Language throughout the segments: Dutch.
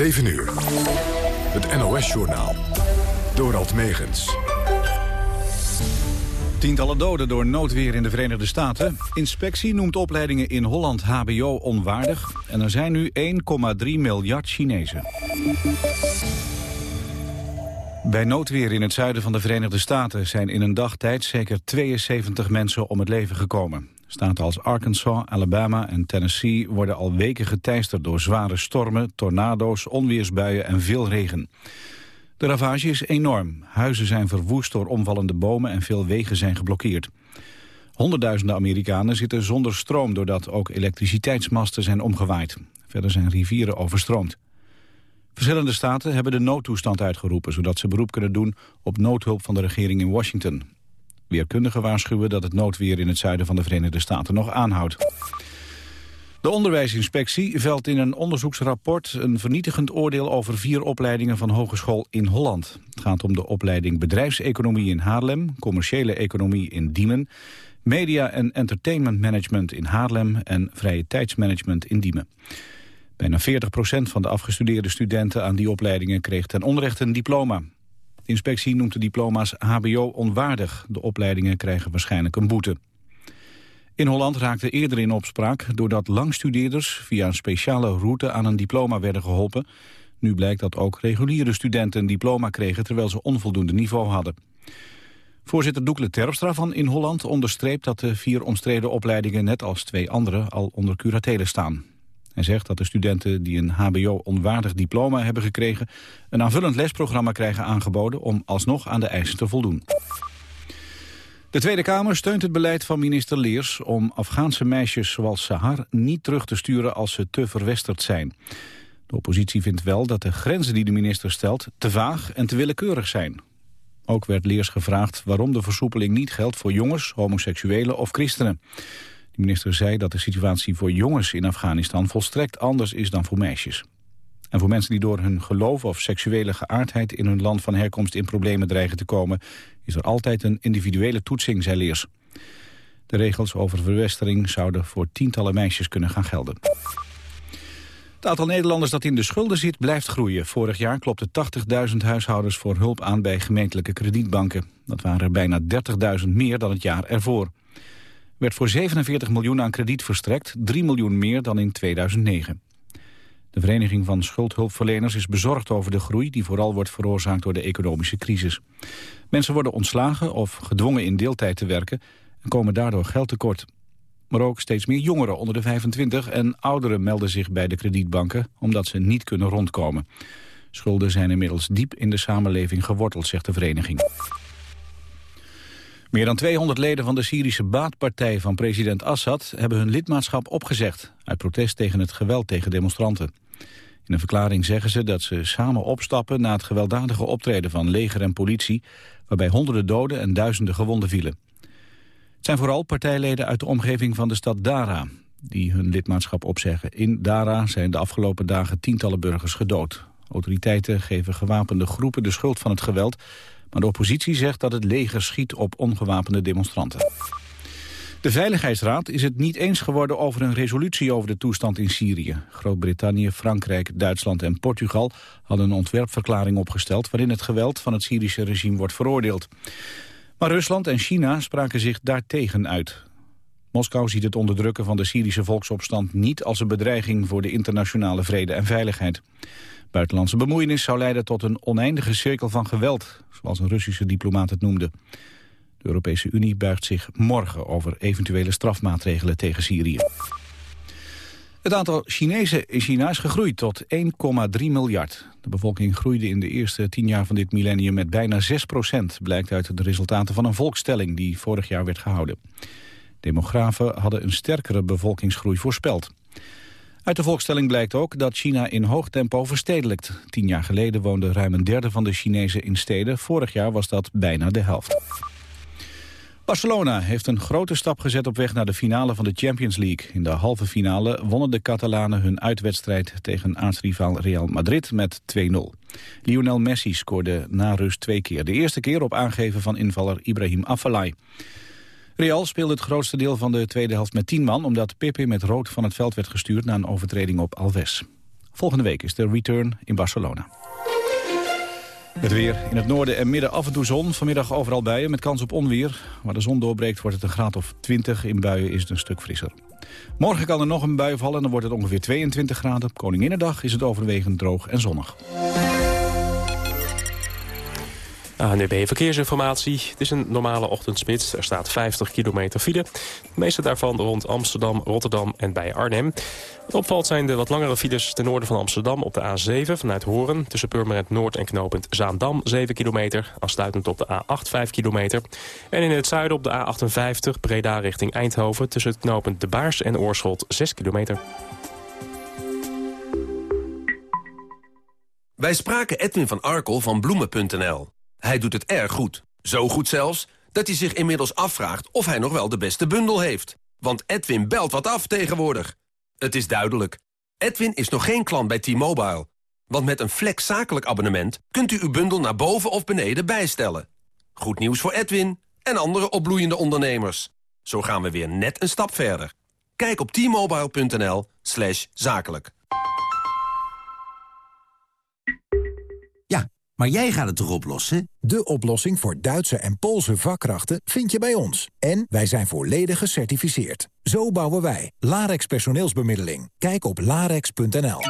7 uur. Het NOS-journaal. Dorald Megens. Tientallen doden door noodweer in de Verenigde Staten. Inspectie noemt opleidingen in Holland hbo onwaardig. En er zijn nu 1,3 miljard Chinezen. Bij noodweer in het zuiden van de Verenigde Staten... zijn in een dag tijd zeker 72 mensen om het leven gekomen. Staten als Arkansas, Alabama en Tennessee worden al weken geteisterd door zware stormen, tornado's, onweersbuien en veel regen. De ravage is enorm. Huizen zijn verwoest door omvallende bomen en veel wegen zijn geblokkeerd. Honderdduizenden Amerikanen zitten zonder stroom doordat ook elektriciteitsmasten zijn omgewaaid. Verder zijn rivieren overstroomd. Verschillende staten hebben de noodtoestand uitgeroepen... zodat ze beroep kunnen doen op noodhulp van de regering in Washington. Weerkundigen waarschuwen dat het noodweer in het zuiden van de Verenigde Staten nog aanhoudt. De onderwijsinspectie velt in een onderzoeksrapport een vernietigend oordeel over vier opleidingen van hogeschool in Holland. Het gaat om de opleiding bedrijfseconomie in Haarlem, commerciële economie in Diemen, media en entertainment management in Haarlem en vrije tijdsmanagement in Diemen. Bijna 40% van de afgestudeerde studenten aan die opleidingen kreeg ten onrechte een diploma. De inspectie noemt de diploma's hbo onwaardig. De opleidingen krijgen waarschijnlijk een boete. In Holland raakte eerder in opspraak doordat langstudeerders via een speciale route aan een diploma werden geholpen. Nu blijkt dat ook reguliere studenten een diploma kregen terwijl ze onvoldoende niveau hadden. Voorzitter Doekle Terpstra van In Holland onderstreept dat de vier omstreden opleidingen net als twee andere al onder curatele staan. Zegt dat de studenten die een hbo-onwaardig diploma hebben gekregen... een aanvullend lesprogramma krijgen aangeboden om alsnog aan de eisen te voldoen. De Tweede Kamer steunt het beleid van minister Leers om Afghaanse meisjes zoals Sahar niet terug te sturen als ze te verwesterd zijn. De oppositie vindt wel dat de grenzen die de minister stelt te vaag en te willekeurig zijn. Ook werd Leers gevraagd waarom de versoepeling niet geldt voor jongens, homoseksuelen of christenen. De minister zei dat de situatie voor jongens in Afghanistan volstrekt anders is dan voor meisjes. En voor mensen die door hun geloof of seksuele geaardheid in hun land van herkomst in problemen dreigen te komen, is er altijd een individuele toetsing, zei Leers. De regels over verwestering zouden voor tientallen meisjes kunnen gaan gelden. Het aantal Nederlanders dat in de schulden zit blijft groeien. Vorig jaar klopte 80.000 huishoudens voor hulp aan bij gemeentelijke kredietbanken. Dat waren er bijna 30.000 meer dan het jaar ervoor werd voor 47 miljoen aan krediet verstrekt, 3 miljoen meer dan in 2009. De Vereniging van Schuldhulpverleners is bezorgd over de groei... die vooral wordt veroorzaakt door de economische crisis. Mensen worden ontslagen of gedwongen in deeltijd te werken... en komen daardoor geld tekort. Maar ook steeds meer jongeren onder de 25 en ouderen melden zich bij de kredietbanken... omdat ze niet kunnen rondkomen. Schulden zijn inmiddels diep in de samenleving geworteld, zegt de vereniging. Meer dan 200 leden van de Syrische baatpartij van president Assad hebben hun lidmaatschap opgezegd uit protest tegen het geweld tegen demonstranten. In een verklaring zeggen ze dat ze samen opstappen na het gewelddadige optreden van leger en politie, waarbij honderden doden en duizenden gewonden vielen. Het zijn vooral partijleden uit de omgeving van de stad Dara die hun lidmaatschap opzeggen. In Dara zijn de afgelopen dagen tientallen burgers gedood. Autoriteiten geven gewapende groepen de schuld van het geweld maar de oppositie zegt dat het leger schiet op ongewapende demonstranten. De Veiligheidsraad is het niet eens geworden over een resolutie over de toestand in Syrië. Groot-Brittannië, Frankrijk, Duitsland en Portugal hadden een ontwerpverklaring opgesteld... waarin het geweld van het Syrische regime wordt veroordeeld. Maar Rusland en China spraken zich daartegen uit. Moskou ziet het onderdrukken van de Syrische volksopstand niet als een bedreiging voor de internationale vrede en veiligheid. Buitenlandse bemoeienis zou leiden tot een oneindige cirkel van geweld, zoals een Russische diplomaat het noemde. De Europese Unie buigt zich morgen over eventuele strafmaatregelen tegen Syrië. Het aantal Chinezen in China is gegroeid tot 1,3 miljard. De bevolking groeide in de eerste tien jaar van dit millennium met bijna 6 procent... blijkt uit de resultaten van een volkstelling die vorig jaar werd gehouden. Demografen hadden een sterkere bevolkingsgroei voorspeld. Uit de volkstelling blijkt ook dat China in hoog tempo verstedelijkt. Tien jaar geleden woonde ruim een derde van de Chinezen in steden. Vorig jaar was dat bijna de helft. Barcelona heeft een grote stap gezet op weg naar de finale van de Champions League. In de halve finale wonnen de Catalanen hun uitwedstrijd tegen aartsrivaal Real Madrid met 2-0. Lionel Messi scoorde na rust twee keer. De eerste keer op aangeven van invaller Ibrahim Afellay. Real speelde het grootste deel van de tweede helft met 10 man... omdat Pepe met rood van het veld werd gestuurd na een overtreding op Alves. Volgende week is de return in Barcelona. Het weer. In het noorden en midden af en toe zon. Vanmiddag overal buien met kans op onweer. Waar de zon doorbreekt wordt het een graad of 20. In buien is het een stuk frisser. Morgen kan er nog een bui vallen en dan wordt het ongeveer 22 graden. Koninginnedag is het overwegend droog en zonnig. ANUB Verkeersinformatie. Het is een normale ochtendspits. Er staat 50 kilometer file. De meeste daarvan rond Amsterdam, Rotterdam en bij Arnhem. Wat opvalt zijn de wat langere files ten noorden van Amsterdam op de A7 vanuit Horen. Tussen Purmerend Noord en knooppunt Zaandam 7 kilometer. Afsluitend op de A8 5 kilometer. En in het zuiden op de A58 Breda richting Eindhoven. Tussen het knooppunt De Baars en Oorschot 6 kilometer. Wij spraken Edwin van Arkel van Bloemen.nl. Hij doet het erg goed. Zo goed zelfs, dat hij zich inmiddels afvraagt of hij nog wel de beste bundel heeft. Want Edwin belt wat af tegenwoordig. Het is duidelijk. Edwin is nog geen klant bij T-Mobile. Want met een flex zakelijk abonnement kunt u uw bundel naar boven of beneden bijstellen. Goed nieuws voor Edwin en andere opbloeiende ondernemers. Zo gaan we weer net een stap verder. Kijk op t-mobile.nl zakelijk. Maar jij gaat het toch oplossen? De oplossing voor Duitse en Poolse vakkrachten vind je bij ons. En wij zijn volledig gecertificeerd. Zo bouwen wij. Larex personeelsbemiddeling. Kijk op larex.nl.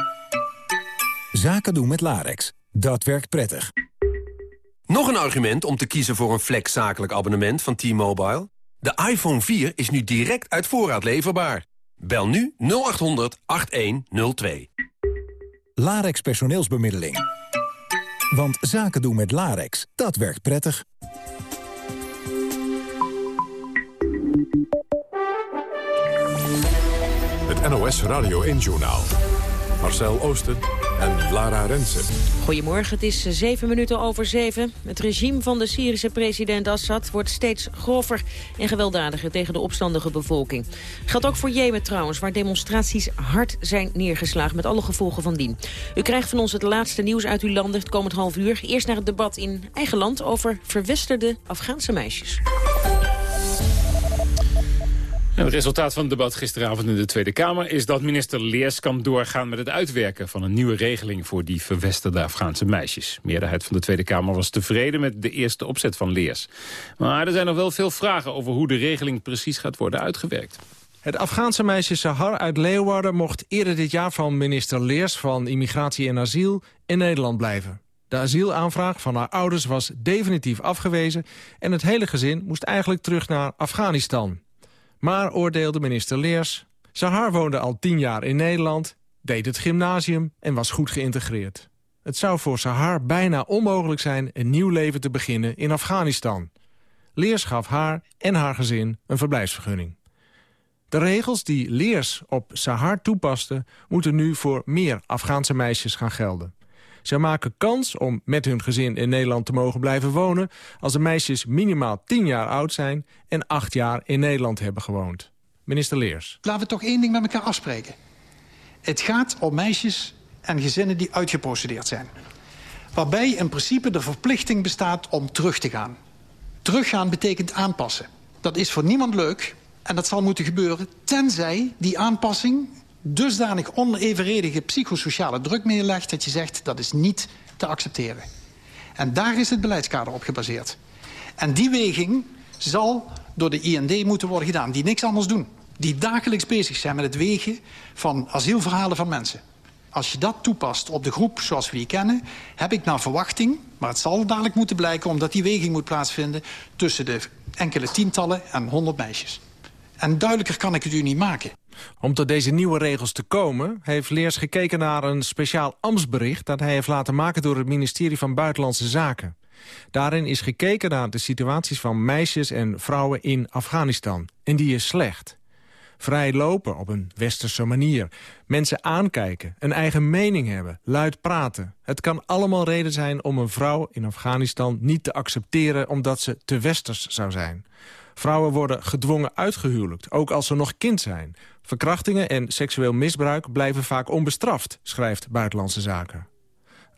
Zaken doen met Larex. Dat werkt prettig. Nog een argument om te kiezen voor een flex zakelijk abonnement van T-Mobile? De iPhone 4 is nu direct uit voorraad leverbaar. Bel nu 0800 8102. Larex personeelsbemiddeling. Want zaken doen met Larex, dat werkt prettig. Het NOS Radio 1-journaal. Marcel Oosten en Lara Rensen. Goedemorgen, het is zeven minuten over zeven. Het regime van de Syrische president Assad wordt steeds grover en gewelddadiger tegen de opstandige bevolking. Geldt ook voor Jemen trouwens, waar demonstraties hard zijn neergeslagen met alle gevolgen van dien. U krijgt van ons het laatste nieuws uit uw landen het komend half uur. Eerst naar het debat in eigen land over verwesterde Afghaanse meisjes het resultaat van het debat gisteravond in de Tweede Kamer... is dat minister Leers kan doorgaan met het uitwerken... van een nieuwe regeling voor die verwesterde Afghaanse meisjes. De meerderheid van de Tweede Kamer was tevreden met de eerste opzet van Leers. Maar er zijn nog wel veel vragen over hoe de regeling precies gaat worden uitgewerkt. Het Afghaanse meisje Sahar uit Leeuwarden mocht eerder dit jaar van minister Leers van Immigratie en Asiel in Nederland blijven. De asielaanvraag van haar ouders was definitief afgewezen en het hele gezin moest eigenlijk terug naar Afghanistan. Maar, oordeelde minister Leers, Sahar woonde al tien jaar in Nederland... deed het gymnasium en was goed geïntegreerd. Het zou voor Sahar bijna onmogelijk zijn een nieuw leven te beginnen in Afghanistan. Leers gaf haar en haar gezin een verblijfsvergunning. De regels die Leers op Sahar toepaste... moeten nu voor meer Afghaanse meisjes gaan gelden. Ze maken kans om met hun gezin in Nederland te mogen blijven wonen... als de meisjes minimaal 10 jaar oud zijn en 8 jaar in Nederland hebben gewoond. Minister Leers. Laten we toch één ding met elkaar afspreken. Het gaat om meisjes en gezinnen die uitgeprocedeerd zijn. Waarbij in principe de verplichting bestaat om terug te gaan. Teruggaan betekent aanpassen. Dat is voor niemand leuk en dat zal moeten gebeuren... tenzij die aanpassing dusdanig onevenredige psychosociale druk neerlegt... dat je zegt dat is niet te accepteren. En daar is het beleidskader op gebaseerd. En die weging zal door de IND moeten worden gedaan, die niks anders doen. Die dagelijks bezig zijn met het wegen van asielverhalen van mensen. Als je dat toepast op de groep zoals we die kennen... heb ik naar verwachting, maar het zal dadelijk moeten blijken... omdat die weging moet plaatsvinden tussen de enkele tientallen en honderd meisjes. En duidelijker kan ik het u niet maken. Om tot deze nieuwe regels te komen... heeft Leers gekeken naar een speciaal ambtsbericht... dat hij heeft laten maken door het ministerie van Buitenlandse Zaken. Daarin is gekeken naar de situaties van meisjes en vrouwen in Afghanistan. En die is slecht. Vrij lopen op een westerse manier. Mensen aankijken, een eigen mening hebben, luid praten. Het kan allemaal reden zijn om een vrouw in Afghanistan niet te accepteren... omdat ze te westers zou zijn. Vrouwen worden gedwongen uitgehuwelijkt, ook als ze nog kind zijn. Verkrachtingen en seksueel misbruik blijven vaak onbestraft, schrijft Buitenlandse Zaken.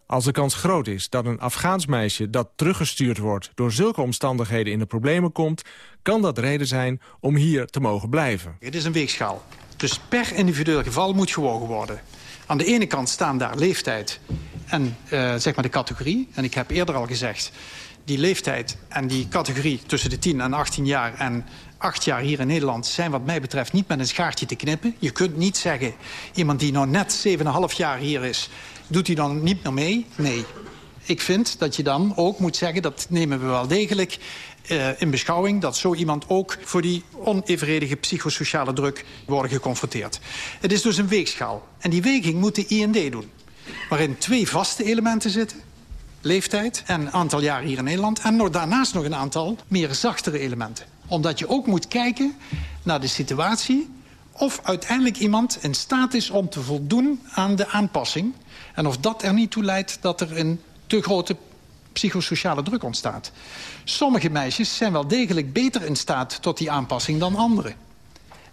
Als de kans groot is dat een Afghaans meisje dat teruggestuurd wordt... door zulke omstandigheden in de problemen komt... kan dat reden zijn om hier te mogen blijven. Het is een weegschaal. Dus per individueel geval moet gewogen worden. Aan de ene kant staan daar leeftijd en uh, zeg maar de categorie. En ik heb eerder al gezegd, die leeftijd en die categorie tussen de 10 en 18 jaar... en 8 jaar hier in Nederland zijn wat mij betreft niet met een schaartje te knippen. Je kunt niet zeggen, iemand die nou net 7,5 jaar hier is... doet hij dan niet meer mee? Nee. Ik vind dat je dan ook moet zeggen, dat nemen we wel degelijk uh, in beschouwing... dat zo iemand ook voor die onevenredige psychosociale druk worden geconfronteerd. Het is dus een weegschaal. En die weging moet de IND doen. Waarin twee vaste elementen zitten. Leeftijd en aantal jaren hier in Nederland. En daarnaast nog een aantal meer zachtere elementen. Omdat je ook moet kijken naar de situatie... of uiteindelijk iemand in staat is om te voldoen aan de aanpassing. En of dat er niet toe leidt dat er een te grote psychosociale druk ontstaat. Sommige meisjes zijn wel degelijk beter in staat tot die aanpassing dan anderen.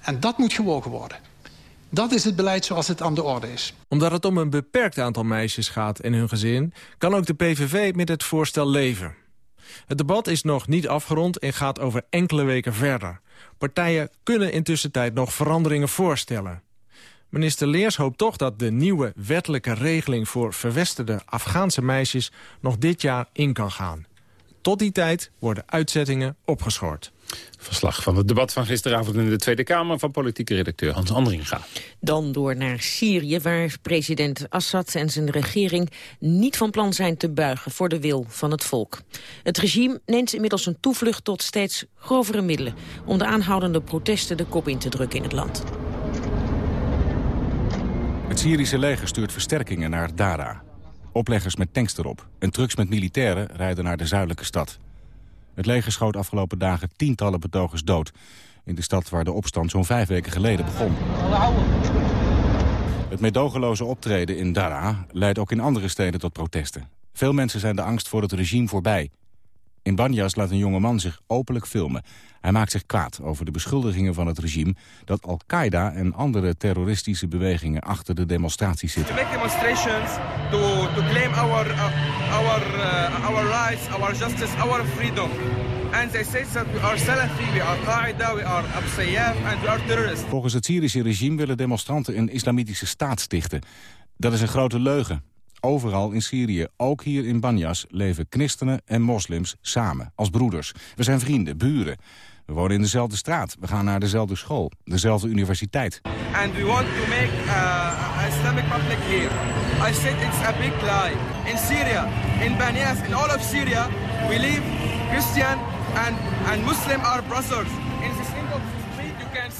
En dat moet gewogen worden. Dat is het beleid zoals het aan de orde is. Omdat het om een beperkt aantal meisjes gaat en hun gezin... kan ook de PVV met het voorstel leven. Het debat is nog niet afgerond en gaat over enkele weken verder. Partijen kunnen intussen tijd nog veranderingen voorstellen. Minister Leers hoopt toch dat de nieuwe wettelijke regeling... voor verwesterde Afghaanse meisjes nog dit jaar in kan gaan. Tot die tijd worden uitzettingen opgeschort. Verslag van het debat van gisteravond in de Tweede Kamer... van politieke redacteur Hans Andringa. Dan door naar Syrië, waar president Assad en zijn regering... niet van plan zijn te buigen voor de wil van het volk. Het regime neemt inmiddels een toevlucht tot steeds grovere middelen... om de aanhoudende protesten de kop in te drukken in het land. Het Syrische leger stuurt versterkingen naar Dara. Opleggers met tanks erop en trucks met militairen rijden naar de zuidelijke stad. Het leger schoot afgelopen dagen tientallen betogers dood... in de stad waar de opstand zo'n vijf weken geleden begon. Het medogeloze optreden in Dara leidt ook in andere steden tot protesten. Veel mensen zijn de angst voor het regime voorbij. In Banyas laat een jonge man zich openlijk filmen. Hij maakt zich kwaad over de beschuldigingen van het regime... dat Al-Qaeda en andere terroristische bewegingen achter de demonstraties zitten. To make demonstrations, to, to claim our, uh, our, uh, our rights, our justice, our freedom. And they say that we are Salafi, we are Qaeda, we are Abu and we are terrorists. Volgens het Syrische regime willen demonstranten een islamitische staat stichten. Dat is een grote leugen. Overal in Syrië, ook hier in Banyas, leven christenen en moslims samen, als broeders. We zijn vrienden, buren. We wonen in dezelfde straat. We gaan naar dezelfde school, dezelfde universiteit. And we want to make uh, Islamic public here. I said it's a big lie. In Syria, in Banyas, in all of Syria, we live Christian and, and Muslim are brothers. In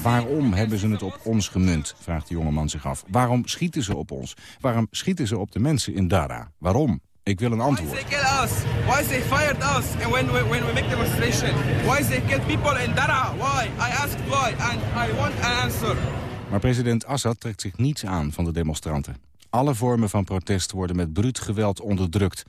Waarom hebben ze het op ons gemunt, vraagt de jongeman zich af. Waarom schieten ze op ons? Waarom schieten ze op de mensen in Dara? Waarom? Ik wil een antwoord. Why they kill us? Why they fired us when we, when we make demonstration? Why they kill people in Dara? Why? I asked why and I want an answer. Maar president Assad trekt zich niets aan van de demonstranten. Alle vormen van protest worden met bruut geweld onderdrukt.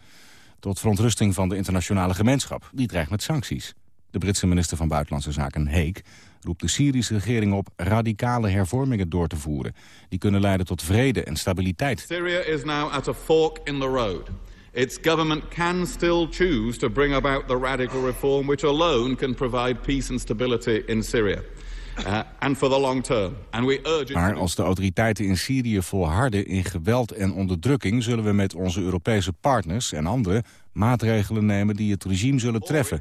Tot verontrusting van de internationale gemeenschap. Die dreigt met sancties. De Britse minister van Buitenlandse Zaken, Heek, roept de Syrische regering op radicale hervormingen door te voeren. Die kunnen leiden tot vrede en stabiliteit. Syria is now at a fork in the road. Its government can still choose to bring about the radical reform which alone can provide peace and stability in Syria. Uh, and for the long term. And we urge maar als de autoriteiten in Syrië volharden in geweld en onderdrukking... zullen we met onze Europese partners en anderen maatregelen nemen... die het regime zullen treffen.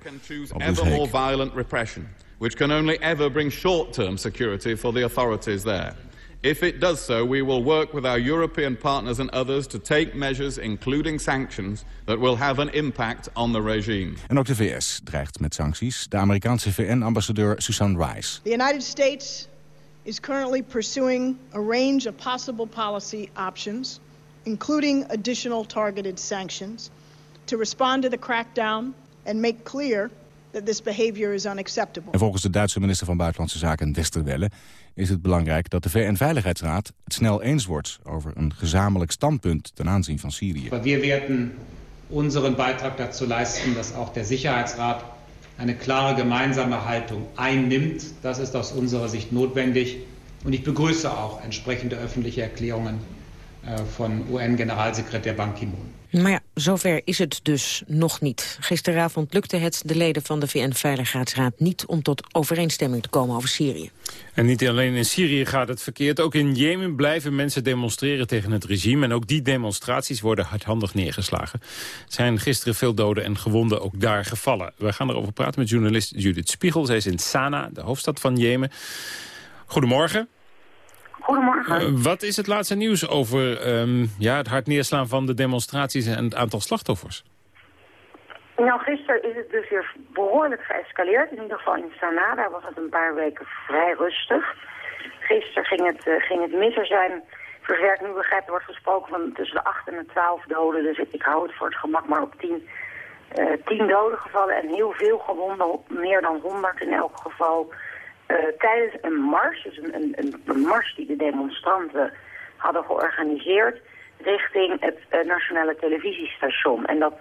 violent repression, which can only ever bring short-term security for the authorities there. If it does so, we will work with our European partners and others to take measures, including sanctions, that will have an impact on the regime. En ook de VS dreigt met sancties. De Amerikaanse VN-ambassadeur Susan Rice. The United States is currently pursuing a range of possible policy options, including additional targeted sanctions, to respond to the crackdown and make clear that this behavior is unacceptable. En volgens de Duitse minister van Buitenlandse Zaken Westerwelle is het belangrijk dat de VN-veiligheidsraad het snel eens wordt over een gezamenlijk standpunt ten aanzien van Syrië. We werden unseren Beitrag dazu leisten, dass auch der Sicherheitsrat eine klare gemeinsame Haltung einnimmt. Das ist aus unserer Sicht notwendig. Und ich begrüße auch entsprechende öffentliche Erklärungen von UN-Generalsekretär Ban Ki-moon. Maar ja, zover is het dus nog niet. Gisteravond lukte het de leden van de VN-veiligheidsraad niet... om tot overeenstemming te komen over Syrië. En niet alleen in Syrië gaat het verkeerd. Ook in Jemen blijven mensen demonstreren tegen het regime. En ook die demonstraties worden hardhandig neergeslagen. Er zijn gisteren veel doden en gewonden ook daar gevallen. We gaan erover praten met journalist Judith Spiegel. Zij is in Sanaa, de hoofdstad van Jemen. Goedemorgen. Goedemorgen. Uh, wat is het laatste nieuws over um, ja, het hard neerslaan van de demonstraties en het aantal slachtoffers? Nou, gisteren is het dus weer behoorlijk geëscaleerd. In ieder geval in Sanaa, daar was het een paar weken vrij rustig. Gisteren ging het, uh, ging het mis. Er zijn, ik nu begrijp, er wordt gesproken van tussen de 8 en de 12 doden. Dus ik, ik hou het voor het gemak maar op 10, uh, 10 doden gevallen en heel veel gewonden. Meer dan 100 in elk geval. Uh, tijdens een mars, dus een, een, een, mars die de demonstranten hadden georganiseerd... richting het uh, nationale televisiestation. En dat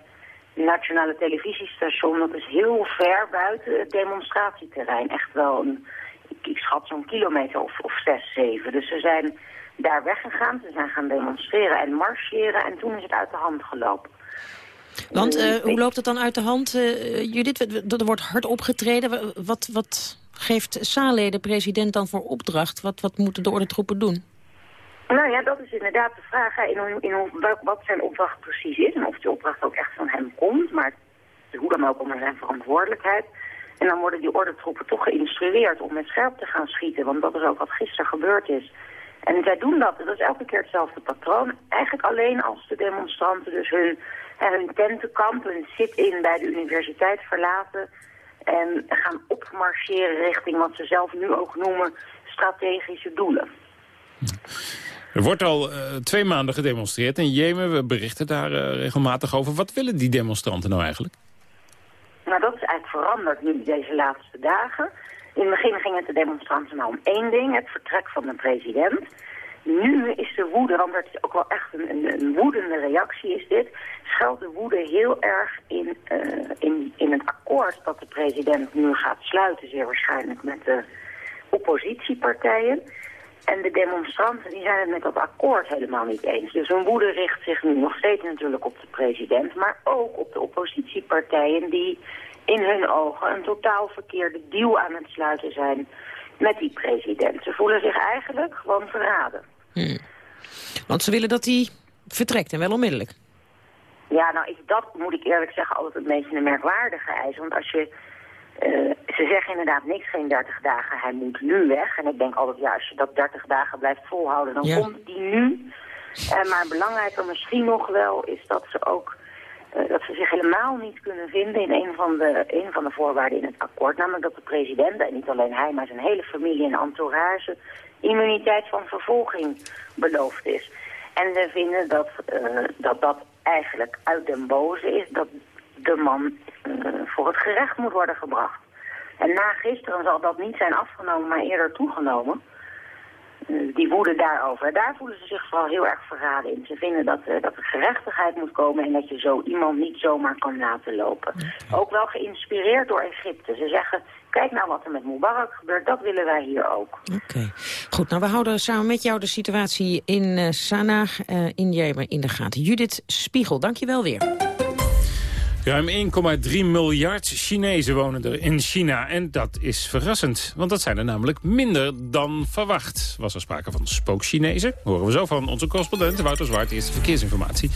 nationale televisiestation, dat is heel ver buiten het demonstratieterrein. Echt wel, een, ik, schat zo'n kilometer of, of zes, zeven. Dus ze zijn daar weggegaan, ze zijn gaan demonstreren en marcheren... en toen is het uit de hand gelopen. Want uh, hoe loopt het dan uit de hand, Judith? Er wordt hard opgetreden. Wat... wat geeft Saleh, de president, dan voor opdracht? Wat, wat moeten de ordentroepen doen? Nou ja, dat is inderdaad de vraag in, in, wat zijn opdracht precies is. En of die opdracht ook echt van hem komt. Maar hoe dan ook onder zijn verantwoordelijkheid. En dan worden die ordentroepen toch geïnstrueerd om met scherp te gaan schieten. Want dat is ook wat gisteren gebeurd is. En zij doen dat. Dat is elke keer hetzelfde patroon. Eigenlijk alleen als de demonstranten dus hun, hun tentenkamp, hun sit-in bij de universiteit verlaten en gaan opmarcheren richting wat ze zelf nu ook noemen strategische doelen. Er wordt al uh, twee maanden gedemonstreerd in Jemen. We berichten daar uh, regelmatig over. Wat willen die demonstranten nou eigenlijk? Nou, dat is eigenlijk veranderd nu deze laatste dagen. In het begin ging het de demonstranten nou om één ding, het vertrek van de president. Nu is de woede, want het is ook wel echt een, een, woedende reactie is dit, schuilt de woede heel erg in, uh, in, in het akkoord dat de president nu gaat sluiten, zeer waarschijnlijk met de oppositiepartijen. En de demonstranten die zijn het met dat akkoord helemaal niet eens. Dus hun woede richt zich nu nog steeds natuurlijk op de president, maar ook op de oppositiepartijen die in hun ogen een totaal verkeerde deal aan het sluiten zijn met die president. Ze voelen zich eigenlijk gewoon verraden. Hmm. Want ze willen dat hij vertrekt en wel onmiddellijk. Ja, nou, is dat moet ik eerlijk zeggen altijd het meest een merkwaardige eis. Want als je... Uh, ze zeggen inderdaad niks, geen 30 dagen, hij moet nu weg. En ik denk altijd, ja, als je dat 30 dagen blijft volhouden, dan ja. komt die nu. Uh, maar belangrijker misschien nog wel is dat ze ook uh, dat ze zich helemaal niet kunnen vinden in een van, de, een van de voorwaarden in het akkoord. Namelijk dat de president, en niet alleen hij, maar zijn hele familie en entourage, immuniteit van vervolging beloofd is. En we vinden dat uh, dat, dat eigenlijk uit den boze is dat de man uh, voor het gerecht moet worden gebracht. En na gisteren zal dat niet zijn afgenomen, maar eerder toegenomen. Uh, die woede daarover. Daar voelen ze zich vooral heel erg verraden in. Ze vinden dat, dat er gerechtigheid moet komen en dat je zo iemand niet zomaar kan laten lopen. Ook wel geïnspireerd door Egypte. Ze zeggen, kijk nou wat er met Mubarak gebeurt, dat willen wij hier ook. Oké, okay. goed. Nou, we houden samen met jou de situatie in uh, Sanaa, uh, in Jemen, in de gaten. Judith Spiegel, dank je wel weer. Ruim 1,3 miljard Chinezen wonen er in China. En dat is verrassend, want dat zijn er namelijk minder dan verwacht. Was er sprake van spook-Chinezen? Horen we zo van onze correspondent Wouter Zwart. Eerste verkeersinformatie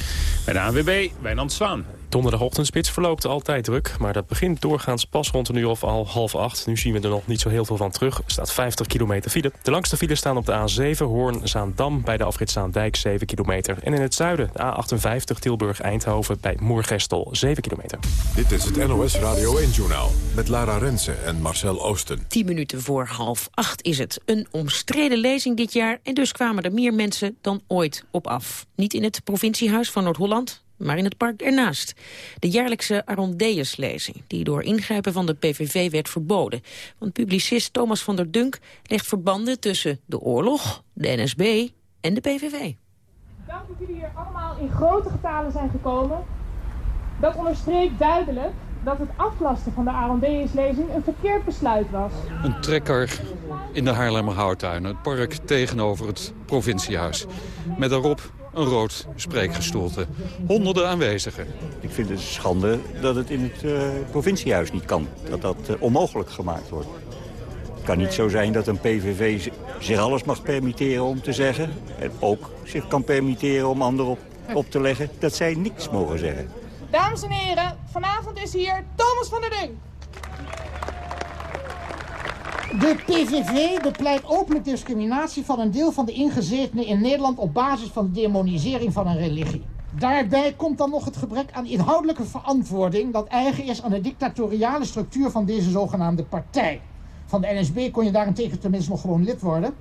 bij de ANWB, Wijnand Zwaan. Donderdagochtendspits verloopt altijd druk, maar dat begint doorgaans pas rond een uur of al half acht. Nu zien we er nog niet zo heel veel van terug. Er staat 50 kilometer file. De langste files staan op de A7 Hoorn-Zaandam bij de afrit Zaandijk 7 kilometer. En in het zuiden de A58 Tilburg-Eindhoven bij Moergestel 7 kilometer. Dit is het NOS Radio 1-journaal met Lara Rensen en Marcel Oosten. 10 minuten voor half acht is het. Een omstreden lezing dit jaar en dus kwamen er meer mensen dan ooit op af. Niet in het provinciehuis van Noord-Holland, maar in het park ernaast. De jaarlijkse Arondeus-lezing, die door ingrijpen van de PVV werd verboden. Want publicist Thomas van der Dunk legt verbanden tussen de oorlog, de NSB en de PVV. Dank dat jullie hier allemaal in grote getalen zijn gekomen. Dat onderstreept duidelijk dat het aflasten van de Arondeus-lezing een verkeerd besluit was. Een trekker in de Haarlemmer Houttuin, het park tegenover het provinciehuis. Met daarop een rood spreekgestoelte. Honderden aanwezigen. Ik vind het een schande dat het in het uh, provinciehuis niet kan. Dat dat uh, onmogelijk gemaakt wordt. Het kan niet zo zijn dat een PVV zich alles mag permitteren om te zeggen... en ook zich kan permitteren om anderen op, op te leggen... dat zij niks mogen zeggen. Dames en heren, vanavond is hier Thomas van der Dunk. De PVV bepleit openlijk discriminatie van een deel van de ingezetenen in Nederland op basis van de demonisering van een religie. Daarbij komt dan nog het gebrek aan inhoudelijke verantwoording dat eigen is aan de dictatoriale structuur van deze zogenaamde partij. Van de NSB kon je daarentegen tenminste nog gewoon lid worden.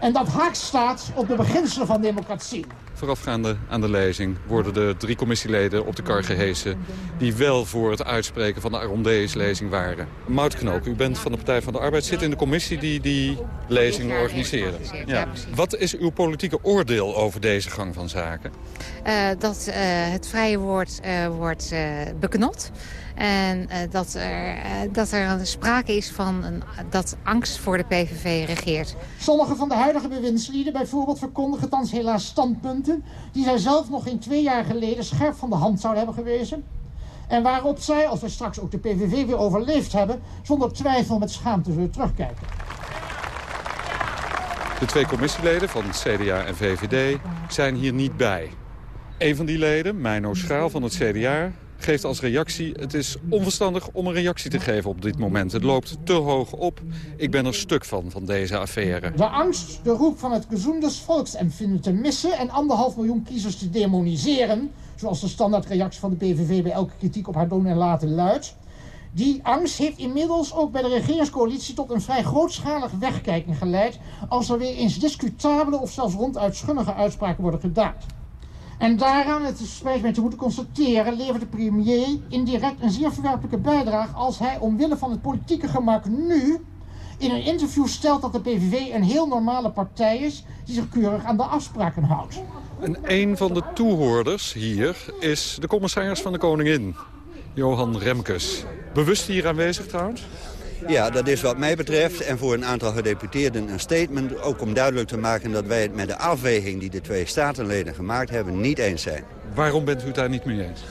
En dat haakt staat op de beginselen van democratie. Voorafgaande aan de lezing worden de drie commissieleden op de kar gehesen... die wel voor het uitspreken van de Arondees-lezing waren. Maud Knook, u bent van de Partij van de Arbeid, zit in de commissie die die lezing organiseerde. Ja. Wat is uw politieke oordeel over deze gang van zaken? Uh, dat uh, het vrije woord uh, wordt beknot. En uh, dat, er, uh, dat er sprake is van een, dat angst voor de PVV regeert. Sommige van de huidige bewindslieden bijvoorbeeld verkondigen thans helaas standpunten... die zij zelf nog geen twee jaar geleden scherp van de hand zouden hebben gewezen. En waarop zij, als we straks ook de PVV weer overleefd hebben... zonder twijfel met schaamte zullen terugkijken. De twee commissieleden van CDA en VVD zijn hier niet bij. Een van die leden, Meino Schaal van het CDA, geeft als reactie... het is onverstandig om een reactie te geven op dit moment. Het loopt te hoog op. Ik ben er stuk van, van deze affaire. De angst de roep van het gezondes volksempvinden te missen... en anderhalf miljoen kiezers te demoniseren... zoals de standaardreactie van de PVV bij elke kritiek op haar doen en laten luidt... Die angst heeft inmiddels ook bij de regeringscoalitie tot een vrij grootschalig wegkijken geleid... als er weer eens discutabele of zelfs ronduit schunnige uitspraken worden gedaan. En daaraan, het is spijt mij te moeten constateren, levert de premier indirect een zeer verwerpelijke bijdrage als hij omwille van het politieke gemak nu in een interview stelt dat de PVV een heel normale partij is die zich keurig aan de afspraken houdt. En een van de toehoorders hier is de commissaris van de Koningin, Johan Remkes. Bewust hier aanwezig trouwens? Ja, dat is wat mij betreft en voor een aantal gedeputeerden een statement... ook om duidelijk te maken dat wij het met de afweging die de twee statenleden gemaakt hebben niet eens zijn. Waarom bent u het daar niet mee eens?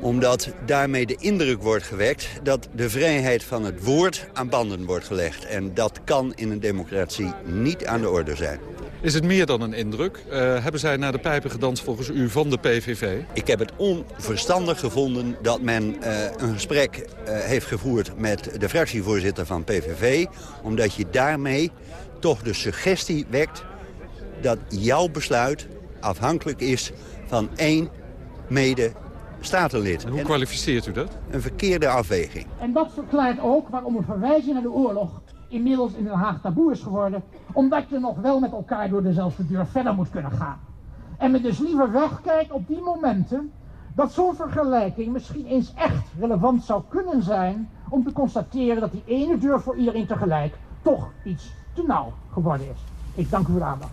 Omdat daarmee de indruk wordt gewekt dat de vrijheid van het woord aan banden wordt gelegd. En dat kan in een democratie niet aan de orde zijn. Is het meer dan een indruk? Uh, hebben zij naar de pijpen gedanst volgens u van de PVV? Ik heb het onverstandig gevonden dat men uh, een gesprek uh, heeft gevoerd met de fractievoorzitter van PVV. Omdat je daarmee toch de suggestie wekt dat jouw besluit afhankelijk is van één mede statenlid. En hoe kwalificeert u dat? Een verkeerde afweging. En dat verklaart ook waarom een verwijzing naar de oorlog inmiddels in Den Haag taboe is geworden... omdat je nog wel met elkaar door dezelfde deur verder moet kunnen gaan. En men dus liever wegkijkt op die momenten... dat zo'n vergelijking misschien eens echt relevant zou kunnen zijn... om te constateren dat die ene deur voor iedereen tegelijk... toch iets te nauw geworden is. Ik dank u voor de aandacht.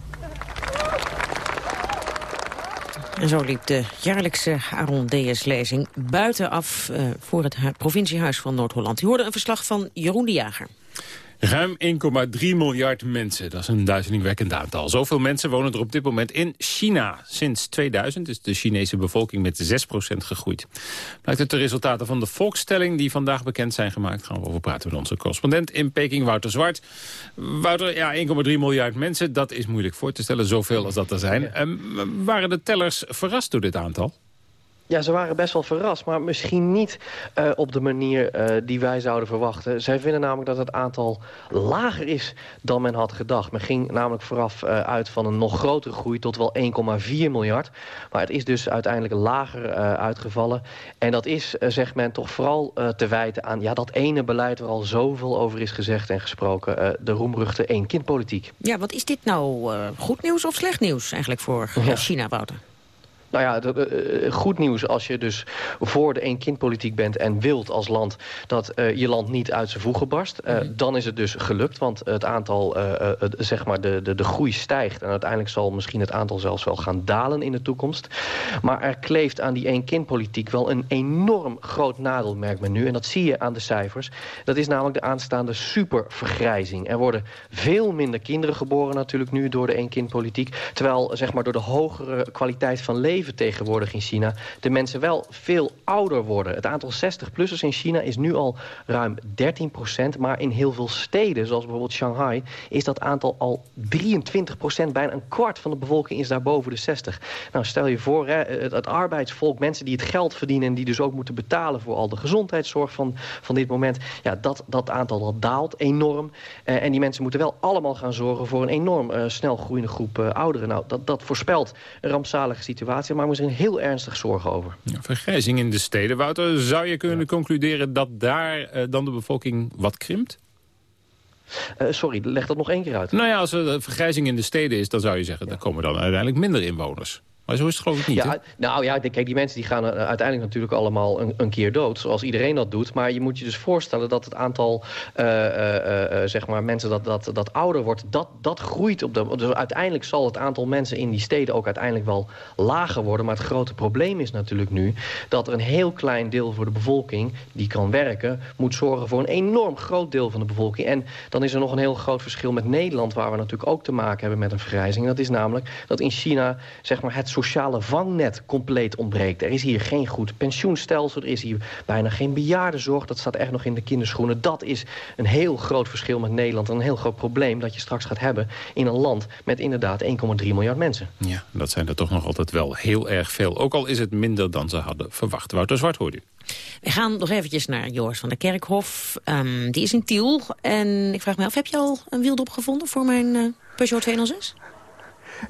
En zo liep de jaarlijkse Aaron Dees-lezing buitenaf uh, voor het provinciehuis van Noord-Holland. U hoorde een verslag van Jeroen de Jager. Ruim 1,3 miljard mensen, dat is een duizelingwekkend aantal. Zoveel mensen wonen er op dit moment in China. Sinds 2000 is de Chinese bevolking met 6% gegroeid. Blijkt uit de resultaten van de volkstelling die vandaag bekend zijn gemaakt. Gaan we over praten met onze correspondent in Peking, Wouter Zwart. Wouter, ja, 1,3 miljard mensen, dat is moeilijk voor te stellen, zoveel als dat er zijn. Um, waren de tellers verrast door dit aantal? Ja, ze waren best wel verrast, maar misschien niet uh, op de manier uh, die wij zouden verwachten. Zij vinden namelijk dat het aantal lager is dan men had gedacht. Men ging namelijk vooraf uh, uit van een nog grotere groei tot wel 1,4 miljard. Maar het is dus uiteindelijk lager uitgevallen. En dat is, zegt men, toch vooral te wijten aan ja, dat ene beleid... waar al zoveel over is gezegd en gesproken, de roemruchte één-kind-politiek. Ja, wat is dit nou goed nieuws of slecht nieuws eigenlijk voor ja. China, Wouter? Nou ja, uh, goed nieuws als je dus voor de één-kind-politiek bent... en wilt als land dat uh, je land niet uit zijn voegen barst. Uh, mm. Dan is het dus gelukt, want het aantal, zeg maar, de, de, de groei stijgt... en uiteindelijk zal misschien het aantal zelfs wel gaan dalen in de toekomst. Maar er kleeft aan die één-kind-politiek wel een enorm groot nadeel, merkt men nu. En dat zie je aan de cijfers. Dat is namelijk de aanstaande supervergrijzing. Er worden veel minder kinderen geboren natuurlijk nu door de één-kind-politiek. Terwijl, zeg maar, door de hogere kwaliteit van leven tegenwoordig in China... de mensen wel veel ouder worden. Het aantal 60-plussers in China is nu al ruim 13 procent. Maar in heel veel steden, zoals bijvoorbeeld Shanghai... is dat aantal al 23 procent. Bijna een kwart van de bevolking is daar boven de 60. Nou, stel je voor, hè, het, arbeidsvolk, mensen die het geld verdienen... en die dus ook moeten betalen voor al de gezondheidszorg van, van dit moment... ja, dat, dat aantal dat daalt enorm. Uh, en die mensen moeten wel allemaal gaan zorgen... voor een enorm uh, snel groeiende groep uh, ouderen. Nou, dat, dat voorspelt een rampzalige situatie maar we zijn heel ernstig zorgen over. Ja, vergrijzing in de steden. Wouter, zou je kunnen concluderen dat daar uh, dan de bevolking wat krimpt? Uh, sorry, leg dat nog één keer uit. Nou ja, als er vergrijzing in de steden is, dan zou je zeggen... Ja. dan komen dan uiteindelijk minder inwoners. Maar zo is het geloof ik niet, ja, Nou ja, kijk, die mensen die gaan uiteindelijk natuurlijk allemaal een, een, keer dood. Zoals iedereen dat doet. Maar je moet je dus voorstellen dat het aantal uh, uh, zeg maar mensen dat, dat, dat ouder wordt... Dat, dat groeit. Op de, dus uiteindelijk zal het aantal mensen in die steden ook uiteindelijk wel lager worden. Maar het grote probleem is natuurlijk nu... dat er een heel klein deel voor de bevolking die kan werken... moet zorgen voor een enorm groot deel van de bevolking. En dan is er nog een heel groot verschil met Nederland... waar we natuurlijk ook te maken hebben met een vergrijzing. dat is namelijk dat in China zeg maar, het sociale vangnet compleet ontbreekt. Er is hier geen goed pensioenstelsel, er is hier bijna geen bejaardenzorg. Dat staat echt nog in de kinderschoenen. Dat is een heel groot verschil met Nederland. En een heel groot probleem dat je straks gaat hebben in een land met inderdaad 1,3 miljard mensen. Ja, dat zijn er toch nog altijd wel heel erg veel. Ook al is het minder dan ze hadden verwacht. Wouter Zwart hoort u. We gaan nog eventjes naar Joris van der Kerkhof. Um, die is in Tiel. En ik vraag me af, heb je al een wieldop gevonden voor mijn uh, Peugeot 206?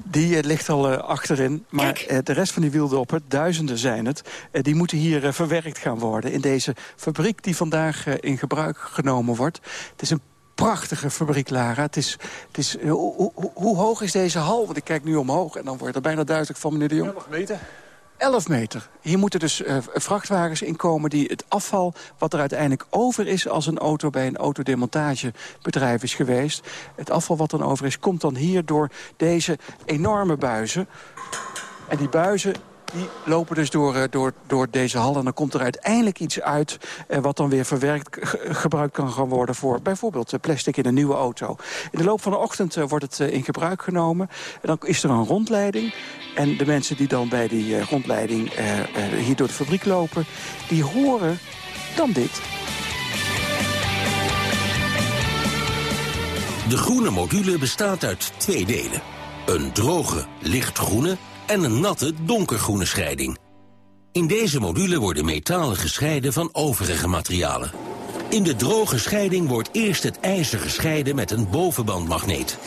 Die uh, ligt al uh, achterin. Maar uh, de rest van die wieldoppen, duizenden zijn het... die moeten hier verwerkt gaan worden. In deze fabriek die vandaag in gebruik genomen wordt. Het is een prachtige fabriek, Lara. Het is, het is, hoe, hoe, hoe, hoog is deze hal? Want ik kijk nu omhoog en dan wordt er bijna duidelijk van meneer de Jong. 11 meter. 11 meter. Hier moeten dus uh, vrachtwagens inkomen die het afval... wat er uiteindelijk over is als een auto bij een autodemontagebedrijf is geweest... het afval wat dan over is, komt dan hier door deze enorme buizen. En die buizen die lopen dus door, uh, door, door deze hal. En dan komt er uiteindelijk iets uit... Uh, wat dan weer verwerkt gebruikt kan gaan worden... voor bijvoorbeeld plastic in een nieuwe auto. In de loop van de ochtend uh, wordt het in gebruik genomen. En dan is er een rondleiding. En de mensen die dan bij die rondleiding hier door de fabriek lopen... die horen dan dit... De groene module bestaat uit twee delen. Een droge, lichtgroene en een natte donkergroene scheiding. In deze module worden metalen gescheiden van overige materialen. In de droge scheiding wordt eerst het ijzer gescheiden met een bovenbandmagneet.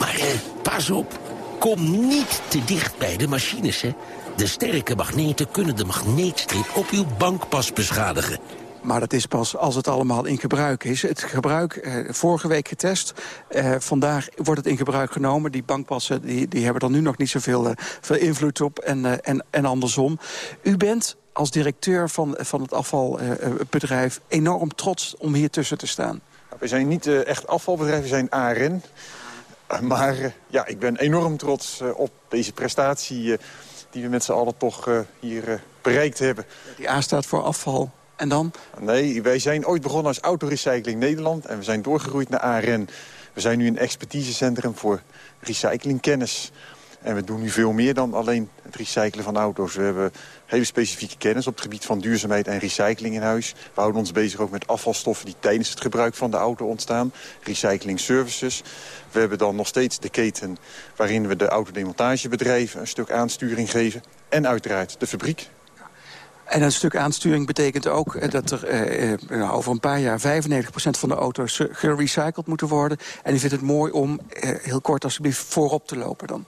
Maar eh, pas op, kom niet te dicht bij de machines, hè. De sterke magneten kunnen de magneetstrip op uw bankpas beschadigen. Maar dat is pas als het allemaal in gebruik is. Het gebruik, eh, vorige week getest. Eh, vandaag wordt het in gebruik genomen. Die bankpassen die, die hebben er nu nog niet zoveel uh, veel invloed op. En, uh, en, en andersom. U bent als directeur van, van het afvalbedrijf enorm trots om hier tussen te staan. We zijn niet echt afvalbedrijf, we zijn ARN. Maar ja, ik ben enorm trots op deze prestatie die we met z'n allen toch hier bereikt hebben. Die A staat voor afval en dan? Nee, wij zijn ooit begonnen als Autorecycling Nederland... en we zijn doorgegroeid naar ARN. We zijn nu een expertisecentrum voor recyclingkennis. En we doen nu veel meer dan alleen het recyclen van auto's. We hebben hele specifieke kennis op het gebied van duurzaamheid en recycling in huis. We houden ons bezig ook met afvalstoffen die tijdens het gebruik van de auto ontstaan. Recycling services. We hebben dan nog steeds de keten waarin we de autodemontagebedrijven een stuk aansturing geven. En uiteraard de fabriek en een stuk aansturing betekent ook eh, dat er eh, eh, over een paar jaar 95% van de auto's gerecycled moeten worden. En ik vind het mooi om, eh, heel kort alsjeblieft, voorop te lopen dan.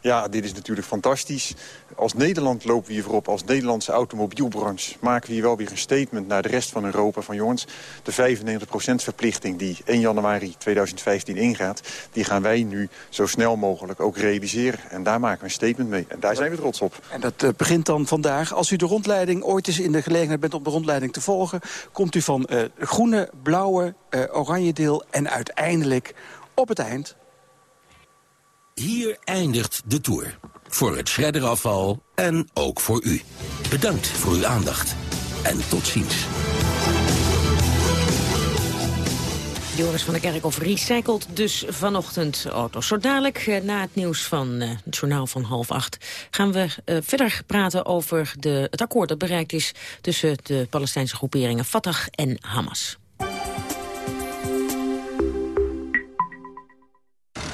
Ja, dit is natuurlijk fantastisch. Als Nederland lopen we hier voorop. Als Nederlandse automobielbranche maken we hier wel weer een statement naar de rest van Europa. Van jongens, de 95% verplichting die 1 januari 2015 ingaat... die gaan wij nu zo snel mogelijk ook realiseren. En daar maken we een statement mee. En daar zijn we trots op. En dat uh, begint dan vandaag. Als u de rondleiding ooit eens in de gelegenheid bent om de rondleiding te volgen... komt u van uh, groene, blauwe, uh, oranje deel en uiteindelijk op het eind hier eindigt de Tour. Voor het shredderafval en ook voor u. Bedankt voor uw aandacht. En tot ziens. Joris van der Kerkhof recycelt dus vanochtend auto's. Zo dadelijk, na het nieuws van uh, het journaal van half acht... gaan we uh, verder praten over de, het akkoord dat bereikt is... tussen de Palestijnse groeperingen Fatah en Hamas.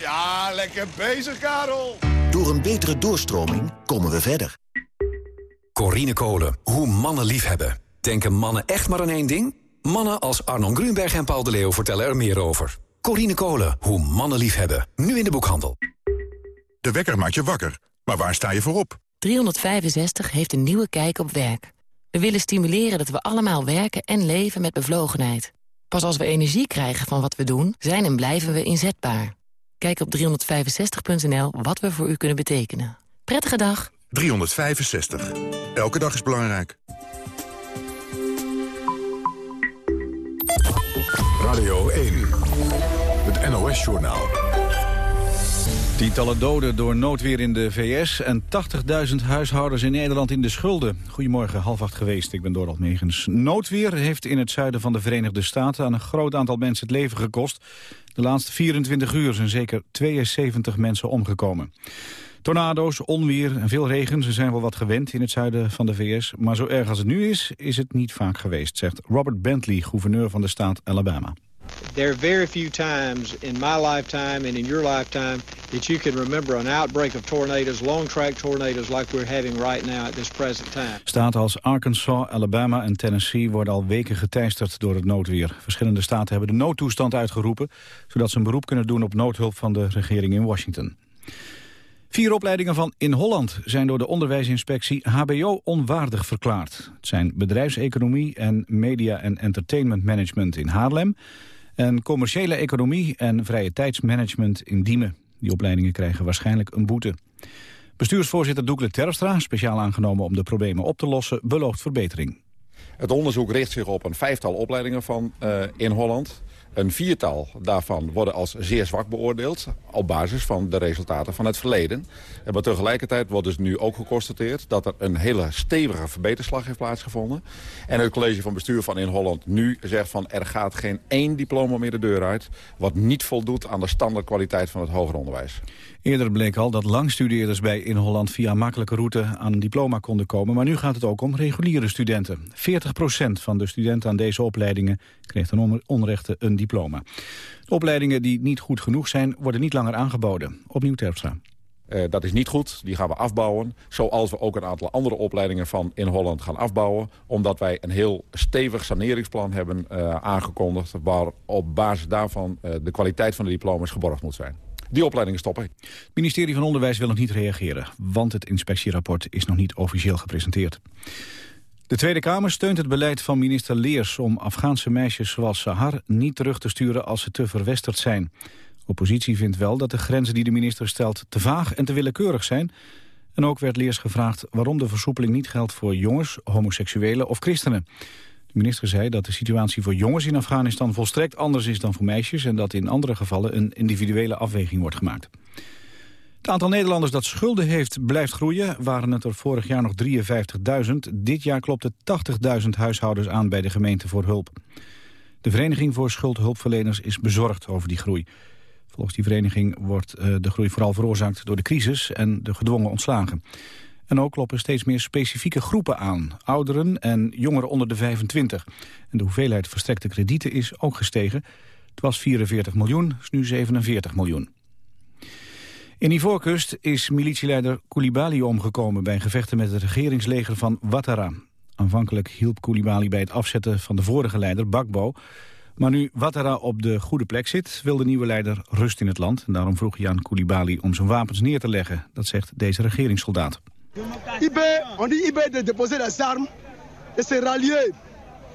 Ja, lekker bezig, Karel. Door een betere doorstroming komen we verder. Corine Kolen, hoe mannen liefhebben. Denken mannen echt maar aan één ding? Mannen als Arnon Grunberg en Paul de Leeuw vertellen er meer over. Corine Kolen, hoe mannen liefhebben. Nu in de boekhandel. De wekker maakt je wakker. Maar waar sta je voor op? 365 heeft een nieuwe kijk op werk. We willen stimuleren dat we allemaal werken en leven met bevlogenheid. Pas als we energie krijgen van wat we doen, zijn en blijven we inzetbaar. Kijk op 365.nl wat we voor u kunnen betekenen. Prettige dag. 365. Elke dag is belangrijk. Radio 1. Het NOS-journaal. Tientallen doden door noodweer in de VS en 80.000 huishoudens in Nederland in de schulden. Goedemorgen, half acht geweest, ik ben Dorald Megens. Noodweer heeft in het zuiden van de Verenigde Staten aan een groot aantal mensen het leven gekost. De laatste 24 uur zijn zeker 72 mensen omgekomen. Tornado's, onweer en veel regen, ze zijn wel wat gewend in het zuiden van de VS. Maar zo erg als het nu is, is het niet vaak geweest, zegt Robert Bentley, gouverneur van de staat Alabama. There are very few times in my lifetime and in your lifetime that you can remember an outbreak of tornadoes, long track tornadoes like we're having right now at this present time. Staten als Arkansas, Alabama en Tennessee worden al weken geteisterd door het noodweer. Verschillende staten hebben de noodtoestand uitgeroepen, zodat ze een beroep kunnen doen op noodhulp van de regering in Washington. Vier opleidingen van In Holland zijn door de onderwijsinspectie HBO onwaardig verklaard. Het zijn bedrijfseconomie en media en entertainment management in Haarlem... en commerciële economie en vrije tijdsmanagement in Diemen. Die opleidingen krijgen waarschijnlijk een boete. Bestuursvoorzitter Doekle Terpstra, speciaal aangenomen om de problemen op te lossen, belooft verbetering. Het onderzoek richt zich op een vijftal opleidingen van uh, In Holland... Een viertal daarvan worden als zeer zwak beoordeeld... op basis van de resultaten van het verleden. Maar tegelijkertijd wordt dus nu ook geconstateerd... dat er een hele stevige verbeterslag heeft plaatsgevonden. En het college van bestuur van In Holland nu zegt van... er gaat geen één diploma meer de deur uit... wat niet voldoet aan de standaardkwaliteit van het hoger onderwijs. Eerder bleek al dat langstudeerders bij In Holland via makkelijke route aan een diploma konden komen. Maar nu gaat het ook om reguliere studenten. 40% van de studenten aan deze opleidingen kreeg ten onrechte een diploma. De opleidingen die niet goed genoeg zijn worden niet langer aangeboden. Opnieuw Terpstra. Uh, dat is niet goed, die gaan we afbouwen. Zoals we ook een aantal andere opleidingen van in Holland gaan afbouwen. Omdat wij een heel stevig saneringsplan hebben uh, aangekondigd... waar op basis daarvan uh, de kwaliteit van de diploma's geborgd moet zijn. Die opleidingen stoppen. Het ministerie van Onderwijs wil nog niet reageren... want het inspectierapport is nog niet officieel gepresenteerd. De Tweede Kamer steunt het beleid van minister Leers... om Afghaanse meisjes zoals Sahar niet terug te sturen als ze te verwesterd zijn. Oppositie vindt wel dat de grenzen die de minister stelt... te vaag en te willekeurig zijn... En ook werd Leers gevraagd waarom de versoepeling niet geldt voor jongens, homoseksuelen of christenen. De minister zei dat de situatie voor jongens in Afghanistan volstrekt anders is dan voor meisjes... en dat in andere gevallen een individuele afweging wordt gemaakt. Het aantal Nederlanders dat schulden heeft blijft groeien. Waren het er vorig jaar nog 53.000. Dit jaar klopt het 80.000 huishoudens aan bij de gemeente voor hulp. De Vereniging voor Schuldhulpverleners is bezorgd over die groei. Volgens die vereniging wordt eh, de groei vooral veroorzaakt door de crisis en de gedwongen ontslagen. En ook kloppen steeds meer specifieke groepen aan. Ouderen en jongeren onder de 25. En de hoeveelheid verstrekte kredieten is ook gestegen. Het was 44 miljoen, is nu 47 miljoen. In Ivoorkust is militieleider Koulibaly omgekomen... bij gevechten met het regeringsleger van Ouattara. Aanvankelijk hielp Koulibaly bij het afzetten van de vorige leider, Bakbo. Maar nu Ouattara op de goede plek zit... wil de nieuwe leider rust in het land. En daarom vroeg hij aan Koulibaly om zijn wapens neer te leggen. Dat zegt deze regeringssoldaat. Ibe, on dit Ibe de déposer les armes et se rallier.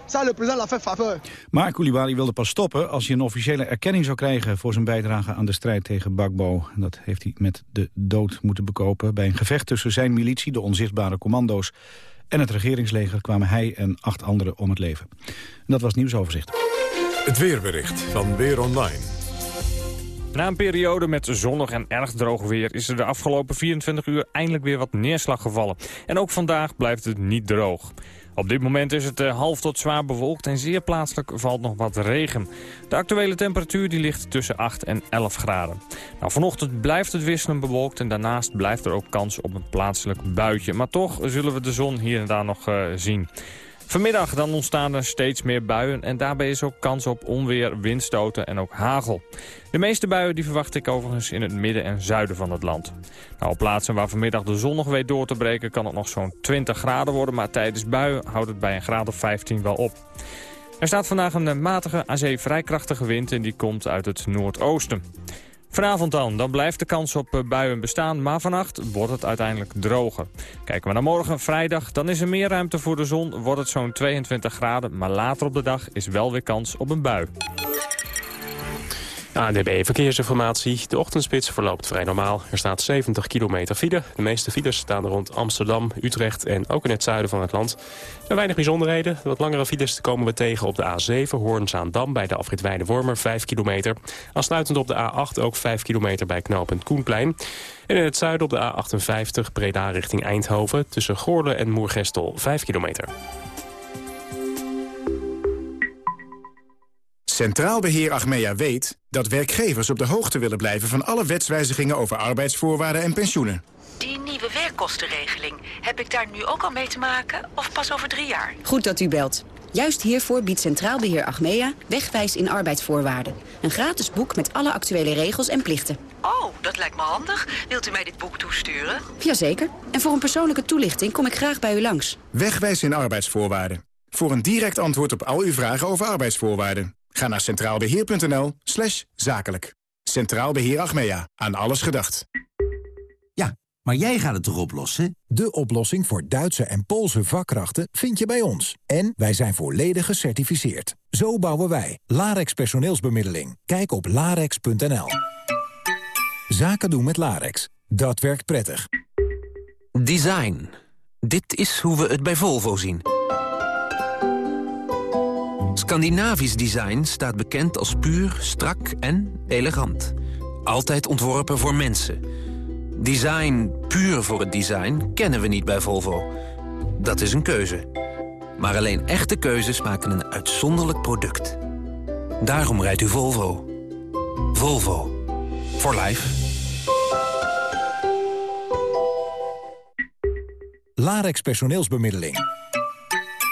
Ça, le président l'a fait faveur. Maar Koulibaly wilde pas stoppen als hij een officiële erkenning zou krijgen... voor zijn bijdrage aan de strijd tegen Bakbo. En dat heeft hij met de dood moeten bekopen. Bij een gevecht tussen zijn militie, de onzichtbare commando's... en het regeringsleger kwamen hij en acht anderen om het leven. En dat was het nieuwsoverzicht. Het weerbericht van Weer Online. Na een periode met zonnig en erg droog weer is er de afgelopen 24 uur eindelijk weer wat neerslag gevallen. En ook vandaag blijft het niet droog. Op dit moment is het eh, half tot zwaar bewolkt en zeer plaatselijk valt nog wat regen. De actuele temperatuur die ligt tussen 8 en 11 graden. Nou, vanochtend blijft het wisselend bewolkt en daarnaast blijft er ook kans op een plaatselijk buitje. Maar toch zullen we de zon hier en daar nog uh, zien. Vanmiddag dan ontstaan er steeds meer buien en daarbij is ook kans op onweer, windstoten en ook hagel. De meeste buien die verwacht ik overigens in het midden en zuiden van het land. Nou, op plaatsen waar vanmiddag de zon nog weet door te breken kan het nog zo'n 20 graden worden, maar tijdens buien houdt het bij een graad of 15 wel op. Er staat vandaag een matige, aan zee vrij krachtige wind en die komt uit het noordoosten. Vanavond dan, dan blijft de kans op eh, buien bestaan, maar vannacht wordt het uiteindelijk droger. Kijken we naar morgen, vrijdag, dan is er meer ruimte voor de zon, wordt het zo'n 22 graden, maar later op de dag is wel weer kans op een bui. ANDB Verkeersinformatie. De ochtendspits verloopt vrij normaal. Er staat 70 kilometer file. De meeste files staan rond Amsterdam, Utrecht en ook in het zuiden van het land. Er weinig bijzonderheden. Wat langere files komen we tegen op de A7 Hoorn-Zaandam... bij de afrit Weide-Wormer, 5 kilometer. Aansluitend op de A8 ook 5 kilometer bij knooppunt Koenplein. En in het zuiden op de A58 Breda richting Eindhoven... tussen Goorle en Moergestel, 5 kilometer. Centraal Beheer Achmea weet dat werkgevers op de hoogte willen blijven... van alle wetswijzigingen over arbeidsvoorwaarden en pensioenen. Die nieuwe werkkostenregeling, heb ik daar nu ook al mee te maken of pas over drie jaar? Goed dat u belt. Juist hiervoor biedt Centraal Beheer Achmea Wegwijs in arbeidsvoorwaarden. Een gratis boek met alle actuele regels en plichten. Oh, dat lijkt me handig. Wilt u mij dit boek toesturen? Jazeker. En voor een persoonlijke toelichting kom ik graag bij u langs. Wegwijs in arbeidsvoorwaarden. Voor een direct antwoord op al uw vragen over arbeidsvoorwaarden. Ga naar centraalbeheer.nl slash zakelijk. Centraal Beheer Achmea. Aan alles gedacht. Ja, maar jij gaat het toch oplossen? De oplossing voor Duitse en Poolse vakkrachten vind je bij ons. En wij zijn volledig gecertificeerd. Zo bouwen wij. Larex personeelsbemiddeling. Kijk op larex.nl. Zaken doen met Larex. Dat werkt prettig. Design. Dit is hoe we het bij Volvo zien. Scandinavisch design staat bekend als puur, strak en elegant. Altijd ontworpen voor mensen. Design puur voor het design kennen we niet bij Volvo. Dat is een keuze. Maar alleen echte keuzes maken een uitzonderlijk product. Daarom rijdt u Volvo. Volvo. For life. Larex personeelsbemiddeling.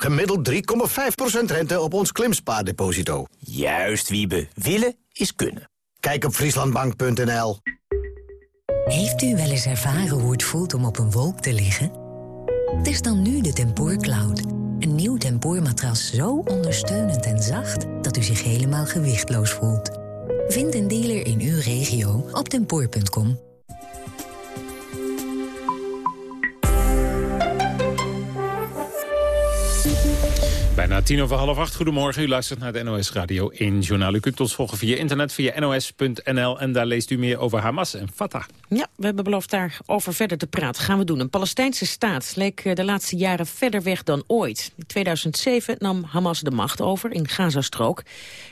Gemiddeld 3,5% rente op ons klimspaardeposito. Juist, Wiebe. Willen is kunnen. Kijk op frieslandbank.nl. Heeft u wel eens ervaren hoe het voelt om op een wolk te liggen? Test dan nu de Tempoor Cloud. Een nieuw tempoormatras zo ondersteunend en zacht... dat u zich helemaal gewichtloos voelt. Vind een dealer in uw regio op tempoor.com. Bijna tien over half acht. Goedemorgen, u luistert naar het NOS Radio 1 Journaal. U kunt ons volgen via internet, via nos.nl. En daar leest u meer over Hamas en Fatah. Ja, we hebben beloofd daarover verder te praten. Gaan we doen. Een Palestijnse staat leek eh, de laatste jaren verder weg dan ooit. In 2007 nam Hamas de macht over in Gazastrook.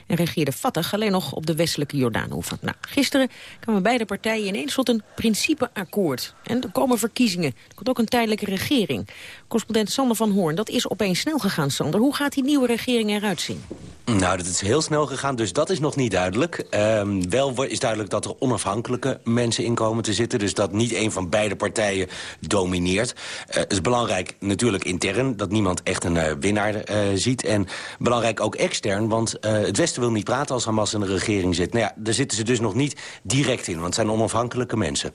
En regeerde Fatah alleen nog op de westelijke Jordaanhoever. Nou, gisteren kwamen beide partijen ineens tot een principeakkoord. En er komen verkiezingen. Er komt ook een tijdelijke regering. Correspondent Sander van Hoorn, dat is opeens snel gegaan, Sander. Hoe gaat die nieuwe regering eruit zien? Nou, dat is heel snel gegaan, dus dat is nog niet duidelijk. Ehm, wel is duidelijk dat er onafhankelijke mensen in komen te zitten. Dus dat niet een van beide partijen domineert. Uh, het is belangrijk natuurlijk intern, dat niemand echt een uh, winnaar uh, ziet. En belangrijk ook extern, want het Westen wil niet praten als Hamas in de regering zit. Nou ja, daar zitten ze dus nog niet direct in, want het zijn onafhankelijke mensen.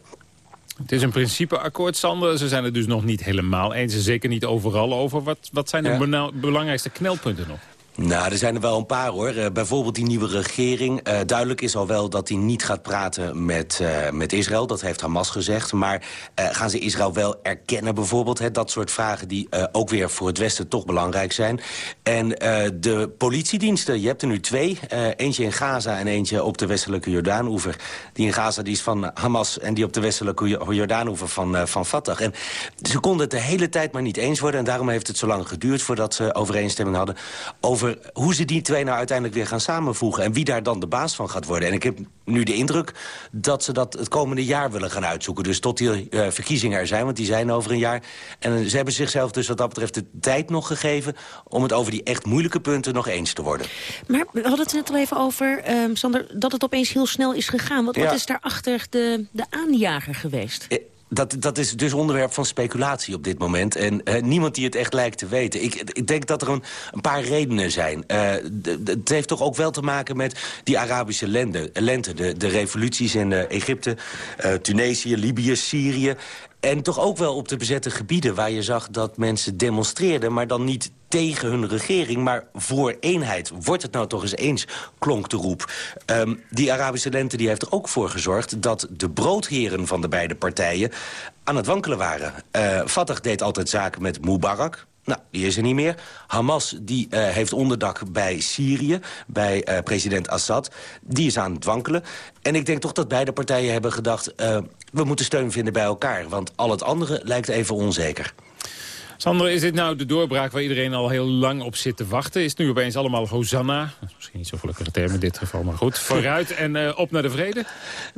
Het is een principeakkoord, Sander. Ze zijn het dus nog niet helemaal eens. Zeker niet overal over. Wat, wat zijn de belangrijkste knelpunten nog? Nou, er zijn er wel een paar hoor. Uh, bijvoorbeeld die nieuwe regering. Uh, duidelijk is al wel dat hij niet gaat praten met, uh, met Israël. Dat heeft Hamas gezegd. Maar gaan ze Israël wel erkennen bijvoorbeeld? Hè? Dat soort vragen die ook weer voor het Westen toch belangrijk zijn. En de politiediensten, je hebt er nu twee. eentje in Gaza en eentje op de westelijke Jordaanoever. Die in Gaza die is van Hamas en die op de westelijke Jordaanoever van, van Fatah. En ze konden het de hele tijd maar niet eens worden. En daarom heeft het zo lang geduurd voordat ze overeenstemming hadden... over hoe ze die twee nou uiteindelijk weer gaan samenvoegen... en wie daar dan de baas van gaat worden. En ik heb nu de indruk dat ze dat het komende jaar willen gaan uitzoeken. Dus tot die uh, verkiezingen er zijn, want die zijn over een jaar. En ze hebben zichzelf dus wat dat betreft de tijd nog gegeven... om het over die echt moeilijke punten nog eens te worden. Maar we hadden het net al even over, um, Sander, dat het opeens heel snel is gegaan. Wat, ja. wat is daarachter de, de aanjager geweest? Eh, dat, dat is dus onderwerp van speculatie op dit moment. En uh, niemand die het echt lijkt te weten. Ik, ik denk dat er een, een paar redenen zijn. Uh, het heeft toch ook wel te maken met die Arabische lente. lente de, de revoluties in uh, Egypte, Tunesië, Libië, Syrië. En toch ook wel op de bezette gebieden waar je zag dat mensen demonstreerden... maar dan niet tegen hun regering, maar voor eenheid. Wordt het nou toch eens eens, klonk de roep. Um, die Arabische lente die heeft er ook voor gezorgd... dat de broodheren van de beide partijen aan het wankelen waren. Uh, deed altijd zaken met Mubarak, nou, die is er niet meer. Hamas die, uh, heeft onderdak bij Syrië, bij uh, president Assad. Die is aan het wankelen. En ik denk toch dat beide partijen hebben gedacht... Uh, we moeten steun vinden bij elkaar, want al het andere lijkt even onzeker. Sander, is dit nou de doorbraak waar iedereen al heel lang op zit te wachten? Is het nu opeens allemaal Hosanna? Misschien niet zo'n gelukkige term in dit geval, maar goed. Vooruit en uh, op naar de vrede?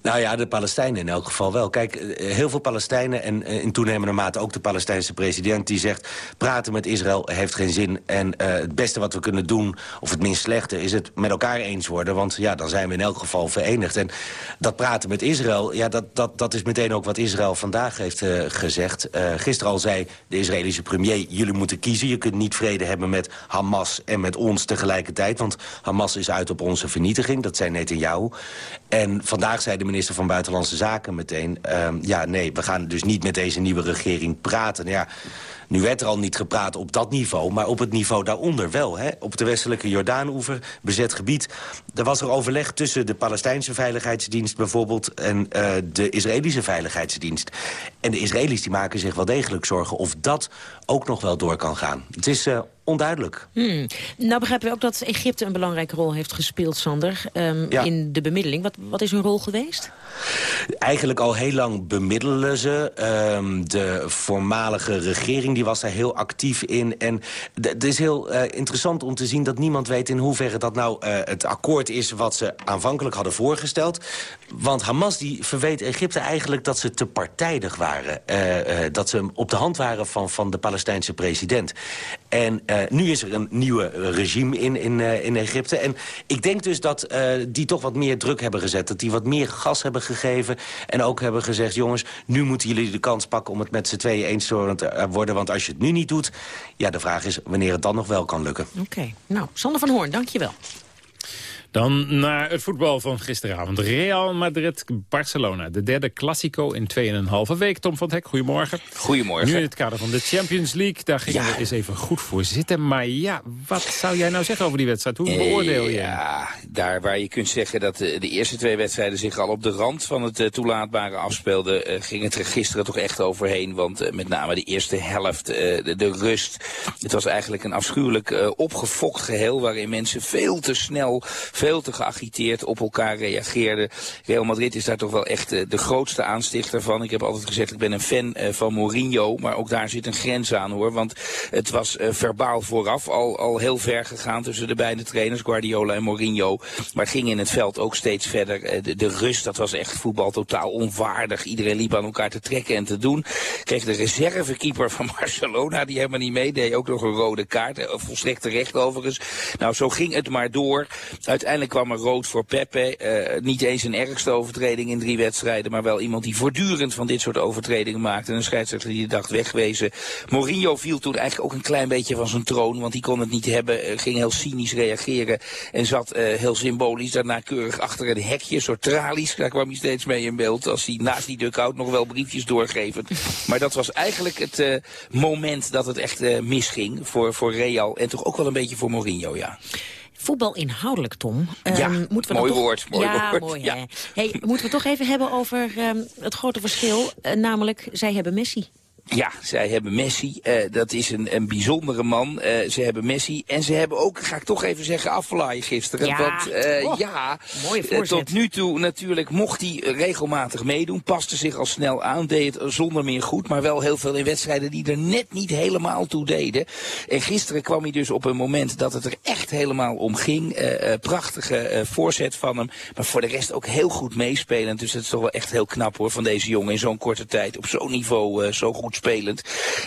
Nou ja, de Palestijnen in elk geval wel. Kijk, eh, heel veel Palestijnen en uh, in toenemende mate ook de Palestijnse president... die zegt, praten met Israël heeft geen zin. En het beste wat we kunnen doen, of het minst slechte... is het met elkaar eens worden, want ja, dan zijn we in elk geval verenigd. En dat praten met Israël, ja, dat, dat, dat is meteen ook wat Israël vandaag heeft gezegd. gisteren al zei de Israëlische premier, jullie moeten kiezen. Je kunt niet vrede hebben met Hamas en met ons tegelijkertijd. Want Hamas is uit op onze vernietiging, dat zei Netanyahu. En vandaag zei de minister van Buitenlandse Zaken meteen... Uh, ja, nee, we gaan dus niet met deze nieuwe regering praten. Ja, nu werd er al niet gepraat op dat niveau, maar op het niveau daaronder wel. Hè? Op de westelijke Jordaanoever, bezet gebied. Er was er overleg tussen de Palestijnse Veiligheidsdienst bijvoorbeeld... en uh, de Israëlische Veiligheidsdienst. En de Israëli's die maken zich wel degelijk zorgen of dat ook nog wel door kan gaan. Het is uh, onduidelijk. Hmm. Nou begrijpen we ook dat Egypte een belangrijke rol heeft gespeeld, Sander... Um, ja. in de bemiddeling. Wat, wat is hun rol geweest? Eigenlijk al heel lang bemiddelen ze. Um, de voormalige regering die was daar heel actief in. En het is heel uh, interessant om te zien dat niemand weet... in hoeverre dat nou het akkoord is wat ze aanvankelijk hadden voorgesteld. Want Hamas die verweet Egypte eigenlijk dat ze te partijdig waren. Uh, dat ze op de hand waren van, van de Palestijnse president. En uh, nu is er een nieuwe regime in, in, in Egypte. En ik denk dus dat die toch wat meer druk hebben gezet. Dat die wat meer gas hebben gegeven. En ook hebben gezegd, jongens, nu moeten jullie de kans pakken... om het met z'n tweeën eens te worden. Want als je het nu niet doet, ja, de vraag is wanneer het dan nog wel kan lukken. Oké, nou, Sander van Hoorn, dank je wel. Dan naar het voetbal van gisteravond. Real Madrid-Barcelona. De derde Classico in 2,5 week. Tom van Hek, goedemorgen. Goedemorgen. Nu in het kader van de Champions League. Daar gingen we eens even goed voor zitten. Maar ja, wat zou jij nou zeggen over die wedstrijd? Hoe beoordeel je Ja, daar waar je kunt zeggen dat de, de eerste twee wedstrijden zich al op de rand van het uh, toelaatbare afspeelden, ging het er gisteren toch echt overheen. Want met name de eerste helft, de, de, rust. Het was eigenlijk een afschuwelijk opgefokt geheel waarin mensen veel te snel veel te geagiteerd op elkaar reageerden. Real Madrid is daar toch wel echt de grootste aanstichter van. Ik heb altijd gezegd, ik ben een fan van Mourinho, maar ook daar zit een grens aan hoor. Want het was verbaal vooraf al, al heel ver gegaan tussen de beide trainers, Guardiola en Mourinho. Maar ging in het veld ook steeds verder. De, de rust, dat was echt voetbal totaal onwaardig. Iedereen liep aan elkaar te trekken en te doen. Kreeg de reservekeeper van Barcelona, die helemaal niet meedeed, ook nog een rode kaart. Volstrekt terecht overigens. Nou, zo ging het maar door. Uiteindelijk kwam er rood voor Pepe. Uh, niet eens een ergste overtreding in drie wedstrijden, maar wel iemand die voortdurend van dit soort overtredingen maakte. En een scheidsrechter die dacht wegwezen. Mourinho viel toen eigenlijk ook een klein beetje van zijn troon, want die kon het niet hebben. ging heel cynisch reageren en zat uh, heel symbolisch daarna keurig achter een hekje, soort tralies. Daar kwam hij steeds mee in beeld, als hij naast die dugout nog wel briefjes doorgeven. Maar dat was eigenlijk het moment dat het echt misging voor, voor Real en toch ook wel een beetje voor Mourinho, ja. Voetbal inhoudelijk, Tom. Ja, um, moeten we mooi toch... woord. Mooi ja, woord. mooi. Ja. Hè? Hey, moeten we toch even hebben over um, het grote verschil. Uh, namelijk, zij hebben Messi. Ja, zij hebben Messi. Uh, dat is een, een bijzondere man. Uh, ze hebben Messi. En ze hebben ook, ga ik toch even zeggen, afvalaaien gisteren. Ja, Want uh, oh, ja, tot nu toe natuurlijk mocht hij regelmatig meedoen. Paste zich al snel aan. Deed het zonder meer goed. Maar wel heel veel in wedstrijden die er net niet helemaal toe deden. En gisteren kwam hij dus op een moment dat het er echt helemaal om ging. prachtige voorzet van hem. Maar voor de rest ook heel goed meespelend. Dus dat is toch wel echt heel knap hoor van deze jongen in zo'n korte tijd. Op zo'n niveau zo goed spelend.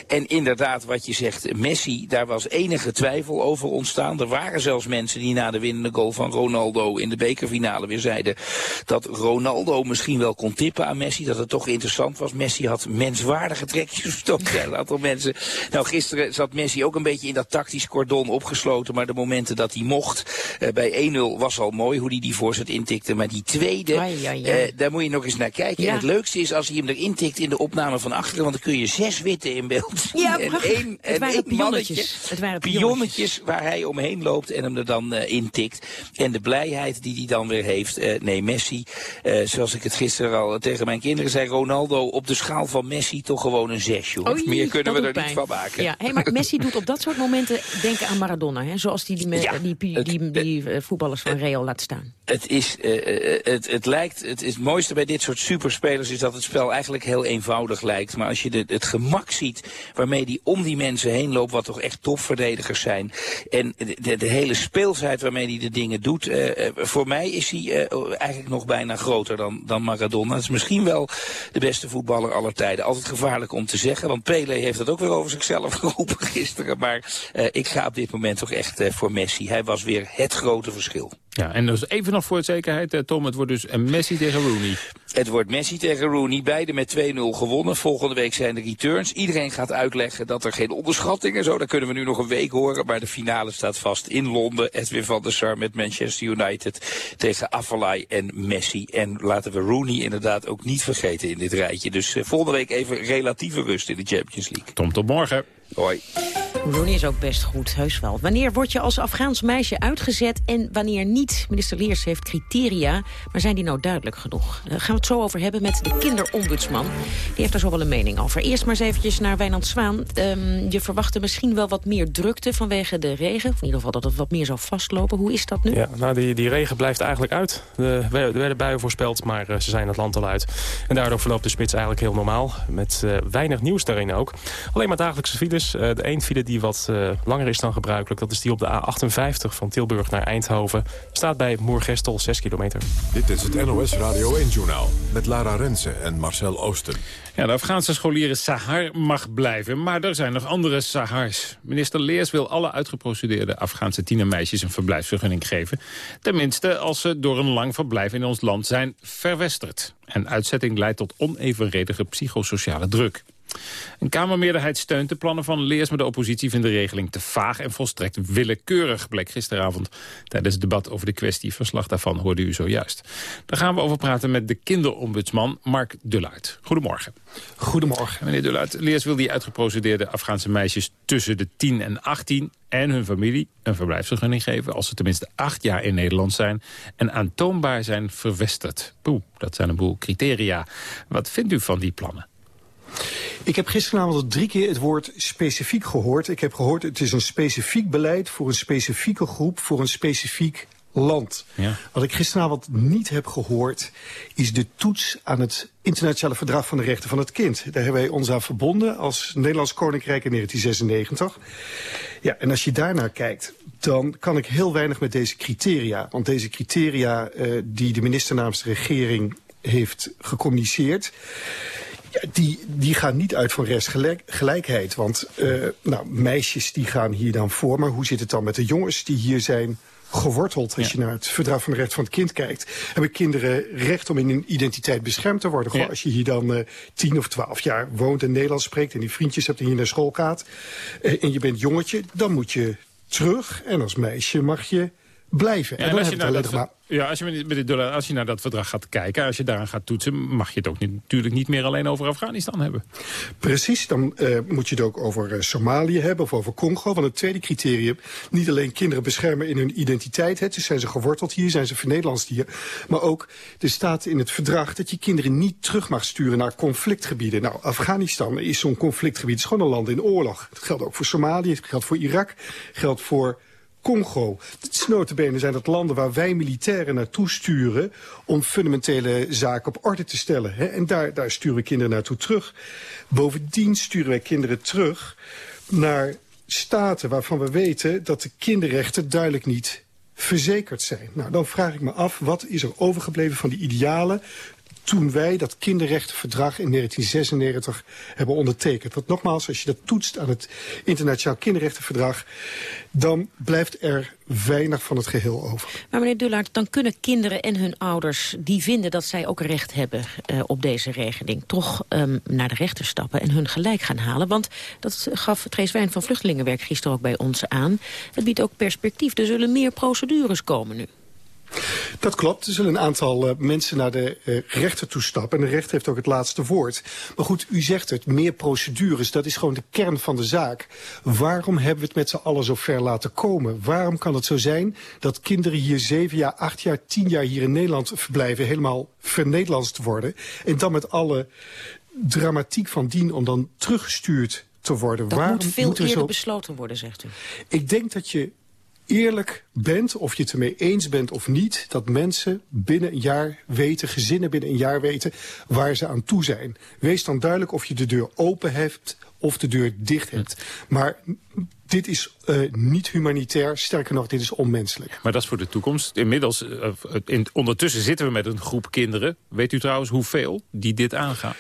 En inderdaad, wat je zegt, Messi, daar was enige twijfel over ontstaan. Er waren zelfs mensen die na de winnende goal van Ronaldo in de bekerfinale weer zeiden dat Ronaldo misschien wel kon tippen aan Messi. Dat het toch interessant was. Messi had menswaardige trekjes verstopt. Een aantal mensen. Nou, gisteren zat Messi ook een beetje in dat tactisch cordon opgesloten. Maar de momenten dat hij mocht, uh, bij 1-0 was al mooi hoe hij die voorzet intikte. Maar die tweede, ai, ai, ai. Uh, daar moet je nog eens naar kijken. Ja. En het leukste is als hij hem erin tikt in de opname van achteren. Want dan kun je zes witte in beeld. Ja, en één, Het en waren één mannetje. Het waren pionnetjes waar hij omheen loopt en hem er dan uh, intikt. En de blijheid die hij dan weer heeft. Uh, nee, Messi, uh, zoals ik het gisteren al tegen mijn kinderen zei, Ronaldo op de schaal van Messi toch gewoon een zesje. hoor. Oei, Meer kunnen we er niet van maken. Ja, hey, maar Messi doet op dat soort momenten denken aan Maradona. Hè? Zoals die die, Ja, die, die, die, die, voetballers van Real laat staan. Het, is, het, het lijkt, het, is het mooiste bij dit soort superspelers is dat het spel eigenlijk heel eenvoudig lijkt. Maar als je de, het gemak ziet waarmee die om die mensen heen loopt, wat toch echt topverdedigers zijn. En de, hele speelsheid waarmee hij de dingen doet. Uh, voor mij is hij uh, eigenlijk nog bijna groter dan, dan Maradona. Het is misschien wel de beste voetballer aller tijden. Altijd gevaarlijk om te zeggen, want Pele heeft dat ook weer over zichzelf geroepen gisteren. Maar ik ga op dit moment toch echt voor Messi. Hij was weer het grote verschil. Ja, en dus even nog voor de zekerheid, Tom, het wordt dus een Messi tegen Rooney. Het wordt Messi tegen Rooney, beide met 2-0 gewonnen. Volgende week zijn de returns. Iedereen gaat uitleggen dat er geen onderschattingen zo, dat kunnen we nu nog een week horen. Maar de finale staat vast in Londen. Edwin van der Sar met Manchester United tegen Afellay en Messi. En laten we Rooney inderdaad ook niet vergeten in dit rijtje. Dus uh, volgende week even relatieve rust in de Champions League. Tom, tot morgen. Hoi. Rooney is ook best goed, heus wel. Wanneer word je als Afghaans meisje uitgezet en wanneer niet? Minister Leers heeft criteria, maar zijn die nou duidelijk genoeg? Daar gaan we het zo over hebben met de kinderombudsman. Die heeft daar zo wel een mening over. Eerst maar eens eventjes naar Wijnand Zwaan. Um, je verwachtte misschien wel wat meer drukte vanwege de regen. Of in ieder geval dat het wat meer zou vastlopen. Hoe is dat nu? Ja, nou die, die regen blijft eigenlijk uit. Er werden buien voorspeld, maar uh, ze zijn het land al uit. En daardoor verloopt de spits eigenlijk heel normaal. Met uh, weinig nieuws daarin ook. Alleen maar dagelijkse files. Uh, de één file die wat uh, langer is dan gebruikelijk. Dat is die op de A58 van Tilburg naar Eindhoven. Staat bij Moergestel 6 kilometer. Dit is het NOS Radio 1-journaal met Lara Rensen en Marcel Oosten. Ja, de Afghaanse scholieren Sahar mag blijven, maar er zijn nog andere Sahars. Minister Leers wil alle uitgeprocedeerde Afghaanse tienermeisjes een verblijfsvergunning geven. Tenminste als ze door een lang verblijf in ons land zijn verwesterd. En uitzetting leidt tot onevenredige psychosociale druk. Een Kamermeerderheid steunt de plannen van Leers... maar de oppositie vindt de regeling te vaag en volstrekt willekeurig... bleek gisteravond tijdens het debat over de kwestie. Verslag daarvan hoorde u zojuist. Daar gaan we over praten met de kinderombudsman Mark Dulluit. Goedemorgen. Goedemorgen. Meneer Dulluit, Leers wil die uitgeprocedeerde Afghaanse meisjes... tussen de 10 en 18 en hun familie een verblijfsvergunning geven... als ze tenminste acht jaar in Nederland zijn... en aantoonbaar zijn verwesterd. Poeh, dat zijn een boel criteria. Wat vindt u van die plannen? Ik heb gisteravond drie keer het woord specifiek gehoord. Ik heb gehoord het is een specifiek beleid voor een specifieke groep, voor een specifiek land. Ja. Wat ik gisteravond niet heb gehoord is de toets aan het internationale verdrag van de rechten van het kind. Daar hebben wij ons aan verbonden als Nederlands Koninkrijk in 1996. Ja, en als je daarnaar kijkt, dan kan ik heel weinig met deze criteria. Want deze criteria uh, die de minister namens de regering heeft gecommuniceerd die, die gaan niet uit van rechtsgelijkheid. Want uh, nou, meisjes die gaan hier dan voor. Maar hoe zit het dan met de jongens die hier zijn geworteld. Als je naar het verdrag van de recht van het kind kijkt... hebben kinderen recht om in hun identiteit beschermd te worden. Goh, Als je hier dan uh, tien of twaalf jaar woont en Nederlands spreekt... en die vriendjes hebt en hier naar school gaat... Uh, en je bent jongetje, dan moet je terug. En als meisje mag je blijven. Ja, en als, je dat, maar... ja, als, je met dollar, als je naar dat verdrag gaat kijken, als je daaraan gaat toetsen... mag je het ook niet, natuurlijk niet meer alleen over Afghanistan hebben. Precies, dan uh, moet je het ook over uh, Somalië hebben of over Congo. Want het tweede criterium, niet alleen kinderen beschermen in hun identiteit... Hè, dus zijn ze geworteld hier, zijn ze vernederlandst hier... maar ook er staat in het verdrag dat je kinderen niet terug mag sturen naar conflictgebieden. Nou, Afghanistan is zo'n conflictgebied, het is gewoon een land in oorlog. Dat geldt ook voor Somalië, het geldt voor Irak, geldt voor Congo. Notabene zijn dat landen waar wij militairen naartoe sturen... om fundamentele zaken op orde te stellen. Hè? En daar, daar sturen we kinderen naartoe terug. Bovendien sturen wij kinderen terug naar staten waarvan we weten... dat de kinderrechten duidelijk niet verzekerd zijn. Nou, dan vraag ik me af, wat is er overgebleven van die idealen toen wij dat kinderrechtenverdrag in 1996 hebben ondertekend. Want nogmaals, als je dat toetst aan het internationaal kinderrechtenverdrag... dan blijft er weinig van het geheel over. Maar meneer Dullaert, dan kunnen kinderen en hun ouders... die vinden dat zij ook recht hebben uh, op deze regeling... toch um, naar de rechter stappen en hun gelijk gaan halen. Want dat gaf Trees Wijn van Vluchtelingenwerk gisteren ook bij ons aan. Het biedt ook perspectief. Er zullen meer procedures komen nu. Dat klopt. Er zullen een aantal uh, mensen naar de uh, rechter toe stappen. En de rechter heeft ook het laatste woord. Maar goed, u zegt het, meer procedures, dat is gewoon de kern van de zaak. Waarom hebben we het met z'n allen zo ver laten komen? Waarom kan het zo zijn dat kinderen hier zeven jaar, acht jaar, tien jaar hier in Nederland verblijven... helemaal vernederlandst worden. En dan met alle dramatiek van dien om dan teruggestuurd te worden. Dat Waarom moet veel eerder zo... besloten worden, zegt u. Ik denk dat je eerlijk bent, of je het ermee eens bent of niet... dat mensen binnen een jaar weten, gezinnen binnen een jaar weten... waar ze aan toe zijn. Wees dan duidelijk of je de deur open hebt of de deur dicht hebt. Maar dit is uh, niet humanitair, sterker nog, dit is onmenselijk. Maar dat is voor de toekomst. Inmiddels, uh, in, ondertussen zitten we met een groep kinderen. Weet u trouwens hoeveel die dit aangaat?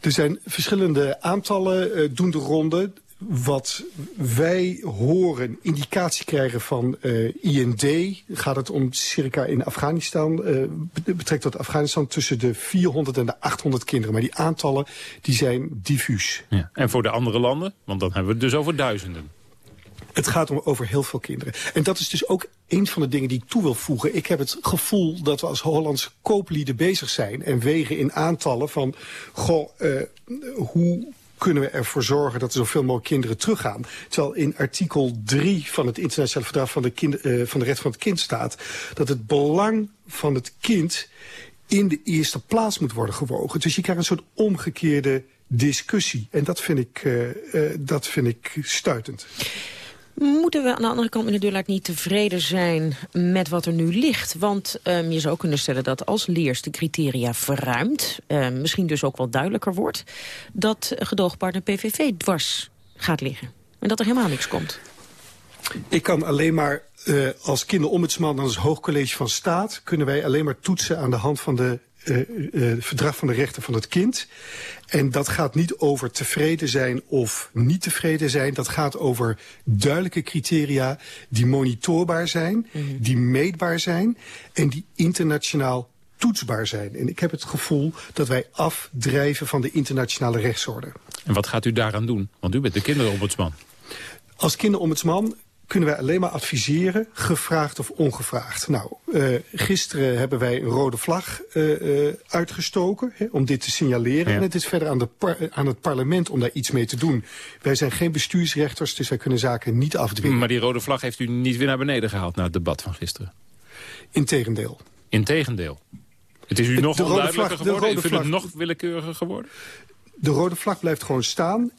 Er zijn verschillende aantallen uh, doen de ronde wat wij horen, indicatie krijgen van uh, IND... gaat het om circa in Afghanistan, uh, betrekt tot Afghanistan... tussen de 400 en de 800 kinderen. Maar die aantallen die zijn diffuus. Ja. En voor de andere landen? Want dan hebben we het dus over duizenden. Het gaat om over heel veel kinderen. En dat is dus ook een van de dingen die ik toe wil voegen. Ik heb het gevoel dat we als Hollandse kooplieden bezig zijn... en wegen in aantallen van, goh, uh, hoe kunnen we ervoor zorgen dat er zoveel mogelijk kinderen teruggaan. Terwijl in artikel 3 van het internationale verdrag van de, kind, uh, van de recht van het kind staat... dat het belang van het kind in de eerste plaats moet worden gewogen. Dus je krijgt een soort omgekeerde discussie. En dat vind ik, uh, uh, dat vind ik stuitend. Moeten we aan de andere kant, Dullaert, niet tevreden zijn met wat er nu ligt? Want um, je zou kunnen stellen dat als Leers de criteria verruimt... Uh, misschien dus ook wel duidelijker wordt... dat gedoogpartner PVV dwars gaat liggen. En dat er helemaal niks komt. Ik kan alleen maar uh, als kinderombudsman en als hoogcollege van staat... kunnen wij alleen maar toetsen aan de hand van de uh, uh, verdrag van de rechten van het kind. En dat gaat niet over tevreden zijn of niet tevreden zijn. Dat gaat over duidelijke criteria die monitorbaar zijn, mm -hmm. die meetbaar zijn... en die internationaal toetsbaar zijn. En ik heb het gevoel dat wij afdrijven van de internationale rechtsorde. En wat gaat u daaraan doen? Want u bent de kinderombudsman. Als kinderombudsman kunnen wij alleen maar adviseren, gevraagd of ongevraagd. Nou, uh, gisteren hebben wij een rode vlag uh, uh, uitgestoken hè, om dit te signaleren. Ja. En het is verder aan, de aan, het parlement om daar iets mee te doen. Wij zijn geen bestuursrechters, dus wij kunnen zaken niet afdwingen. Maar die rode vlag heeft u niet weer naar beneden gehaald na het debat van gisteren? Integendeel. Integendeel. Het is u nog onduidelijker geworden? Ik vind het nog willekeuriger geworden? De rode vlag blijft gewoon staan.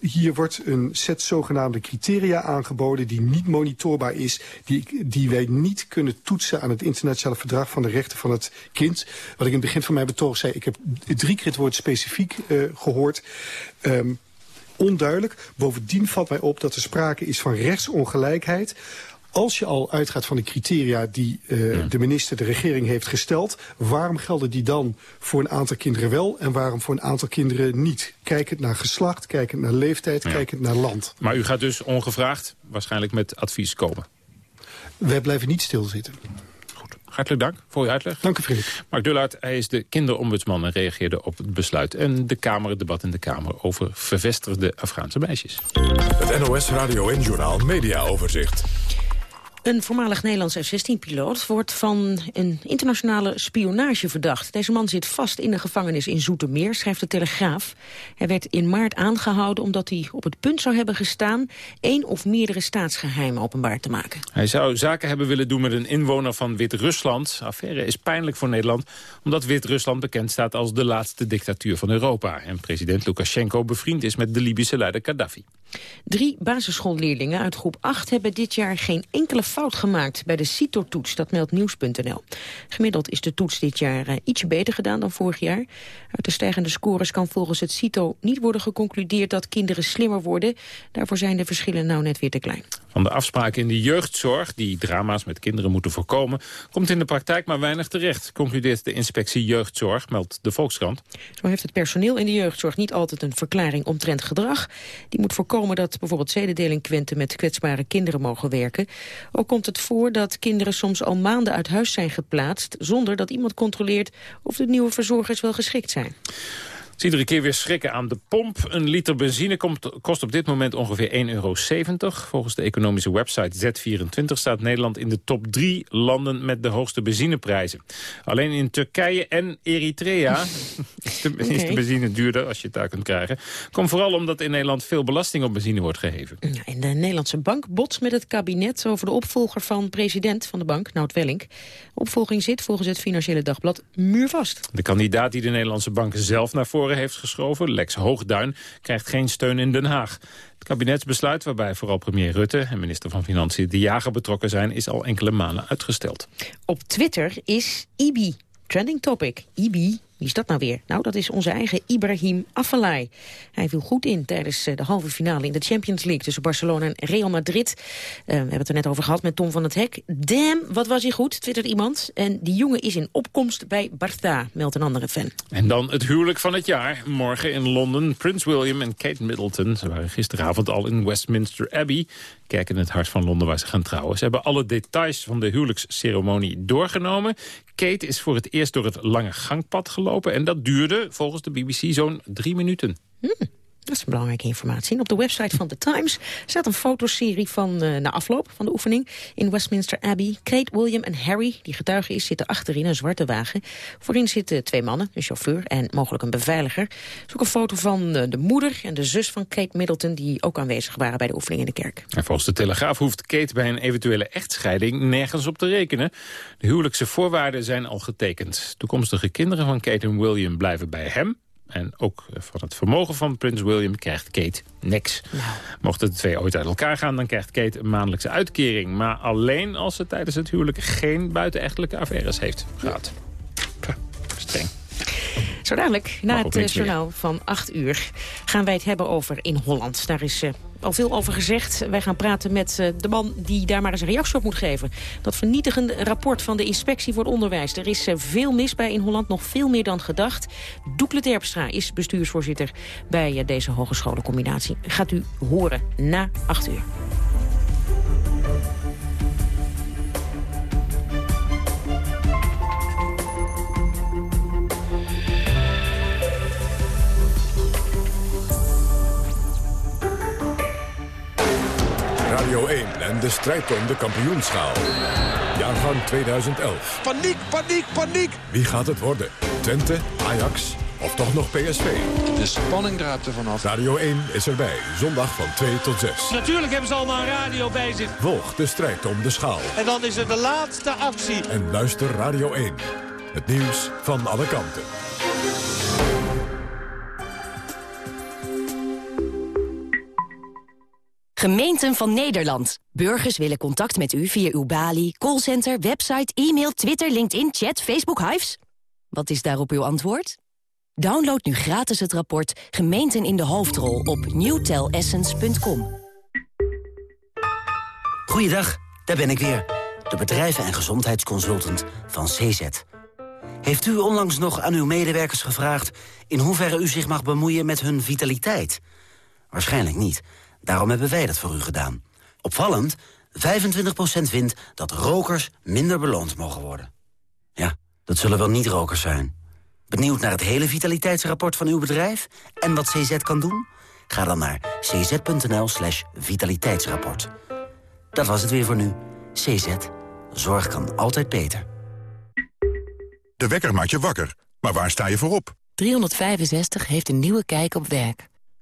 Hier wordt een set zogenaamde criteria aangeboden... die niet monitorbaar is, die, die wij niet kunnen toetsen... aan het internationale verdrag van de rechten van het kind. Wat ik in het begin van mijn betoog zei... ik heb drie keer het specifiek uh, gehoord... Um, onduidelijk. Bovendien valt mij op dat er sprake is van rechtsongelijkheid als je al uitgaat van de criteria die uh, ja. de minister, de regering heeft gesteld... waarom gelden die dan voor een aantal kinderen wel en waarom voor een aantal kinderen niet? Kijkend naar geslacht, kijkend naar leeftijd, ja. kijkend naar land. Maar u gaat dus ongevraagd waarschijnlijk met advies komen? Wij blijven niet stilzitten. Goed. Hartelijk dank voor uw uitleg. Dank u, Frederik. Mark Dullaert, hij is de kinderombudsman en reageerde op het besluit... en de Kamer, het debat in de Kamer over vervestigde Afghaanse meisjes. Het NOS Radio en Journaal Media Overzicht. Een voormalig Nederlands F-16-piloot wordt van een internationale spionage verdacht. Deze man zit vast in de gevangenis in Zoetermeer, schrijft de Telegraaf. Hij werd in maart aangehouden omdat hij op het punt zou hebben gestaan... één of meerdere staatsgeheimen openbaar te maken. Hij zou zaken hebben willen doen met een inwoner van Wit-Rusland. Affaire is pijnlijk voor Nederland, omdat Wit-Rusland bekend staat als de laatste dictatuur van Europa. En president Lukashenko bevriend is met de Libische leider Gaddafi. Drie basisschoolleerlingen uit groep 8 hebben dit jaar geen enkele fout gemaakt bij de CITO-toets, dat meldt Nieuws.nl. Gemiddeld is de toets dit jaar uh, ietsje beter gedaan dan vorig jaar. Uit de stijgende scores kan volgens het CITO niet worden geconcludeerd dat kinderen slimmer worden. Daarvoor zijn de verschillen nou net weer te klein. Van de afspraken in de jeugdzorg, die drama's met kinderen moeten voorkomen, komt in de praktijk maar weinig terecht, concludeert de inspectie jeugdzorg, meldt de Volkskrant. Zo heeft het personeel in de jeugdzorg niet altijd een verklaring omtrent gedrag. Die moet voorkomen dat bijvoorbeeld zedendelinquenten met kwetsbare kinderen mogen werken. Ook komt het voor dat kinderen soms al maanden uit huis zijn geplaatst... zonder dat iemand controleert of de nieuwe verzorgers wel geschikt zijn. Het is iedere keer weer schrikken aan de pomp. Een liter benzine komt, kost op dit moment ongeveer 1,70 euro. Volgens de economische website Z24 staat Nederland in de top 3 landen met de hoogste benzineprijzen. Alleen in Turkije en Eritrea is, de, okay. is de benzine duurder als je het daar kunt krijgen. Komt vooral omdat in Nederland veel belasting op benzine wordt geheven. Ja, en de Nederlandse bank botst met het kabinet over de opvolger van president van de bank, Nout Welling. Opvolging zit volgens het Financiële Dagblad muurvast. De kandidaat die de Nederlandse bank zelf naar voren heeft geschoven, Lex Hoogduin, krijgt geen steun in Den Haag. Het kabinetsbesluit, waarbij vooral premier Rutte en minister van Financiën de jager betrokken zijn, is al enkele maanden uitgesteld. Op Twitter is IBI trending topic. IBI wie is dat nou weer? Nou, dat is onze eigen Ibrahim Afellay. Hij viel goed in tijdens de halve finale in de Champions League... tussen Barcelona en Real Madrid. Uh, we hebben het er net over gehad met Tom van het Hek. Damn, wat was hij goed, twittert iemand. En die jongen is in opkomst bij Bartha, meldt een andere fan. En dan het huwelijk van het jaar. Morgen in Londen. Prins William en Kate Middleton. Ze waren gisteravond al in Westminster Abbey. Kijk in het hart van Londen waar ze gaan trouwen. Ze hebben alle details van de huwelijksceremonie doorgenomen. Kate is voor het eerst door het lange gangpad gelopen. En dat duurde volgens de BBC zo'n drie minuten. Hmm. Dat is belangrijke informatie. En op de website van The Times staat een fotoserie van uh, na afloop van de oefening in Westminster Abbey. Kate, William en Harry, die getuige is, zitten achterin een zwarte wagen. Voorin zitten twee mannen, een chauffeur en mogelijk een beveiliger. Er ook een foto van uh, de moeder en de zus van Kate Middleton... die ook aanwezig waren bij de oefening in de kerk. En volgens de Telegraaf hoeft Kate bij een eventuele echtscheiding nergens op te rekenen. De huwelijkse voorwaarden zijn al getekend. Toekomstige kinderen van Kate en William blijven bij hem en ook van het vermogen van prins William krijgt Kate niks. Nou. Mochten de twee ooit uit elkaar gaan, dan krijgt Kate een maandelijkse uitkering. Maar alleen als ze tijdens het huwelijk geen buitenechtelijke affaires heeft gehad. Streng. Zo dadelijk, na het uh, journaal van 8 uur, gaan wij het hebben over in Holland. Daar is uh, al veel over gezegd. Wij gaan praten met uh, de man die daar maar eens een reactie op moet geven. Dat vernietigende rapport van de Inspectie voor het Onderwijs. Er is veel mis bij in Holland, nog veel meer dan gedacht. Doekle Terpstra is bestuursvoorzitter bij deze hogescholencombinatie. Gaat u horen na 8 uur. De strijd om de kampioenschaal. Jaargang 2011. Paniek, paniek, paniek! Wie gaat het worden? Twente, Ajax of toch nog PSV? De spanning draait er vanaf. Radio 1 is erbij, zondag van 2 tot 6. Natuurlijk hebben ze allemaal een radio bij zich. Volg de strijd om de schaal. En dan is het de laatste actie. En luister Radio 1. Het nieuws van alle kanten. Gemeenten van Nederland. Burgers willen contact met u via uw balie, callcenter, website, e-mail, Twitter, LinkedIn, chat, Facebook, Hives. Wat is daarop uw antwoord? Download nu gratis het rapport Gemeenten in de hoofdrol op newtelessence.com. Goeiedag, daar ben ik weer. De bedrijven- en gezondheidsconsultant van CZ. Heeft u onlangs nog aan uw medewerkers gevraagd... in hoeverre u zich mag bemoeien met hun vitaliteit? Waarschijnlijk niet. Daarom hebben wij dat voor u gedaan. Opvallend, 25% vindt dat rokers minder beloond mogen worden. Ja, dat zullen wel niet-rokers zijn. Benieuwd naar het hele vitaliteitsrapport van uw bedrijf? En wat CZ kan doen? Ga dan naar cz.nl slash vitaliteitsrapport. Dat was het weer voor nu. CZ. Zorg kan altijd beter. De wekker maakt je wakker. Maar waar sta je voor op? 365 heeft een nieuwe kijk op werk.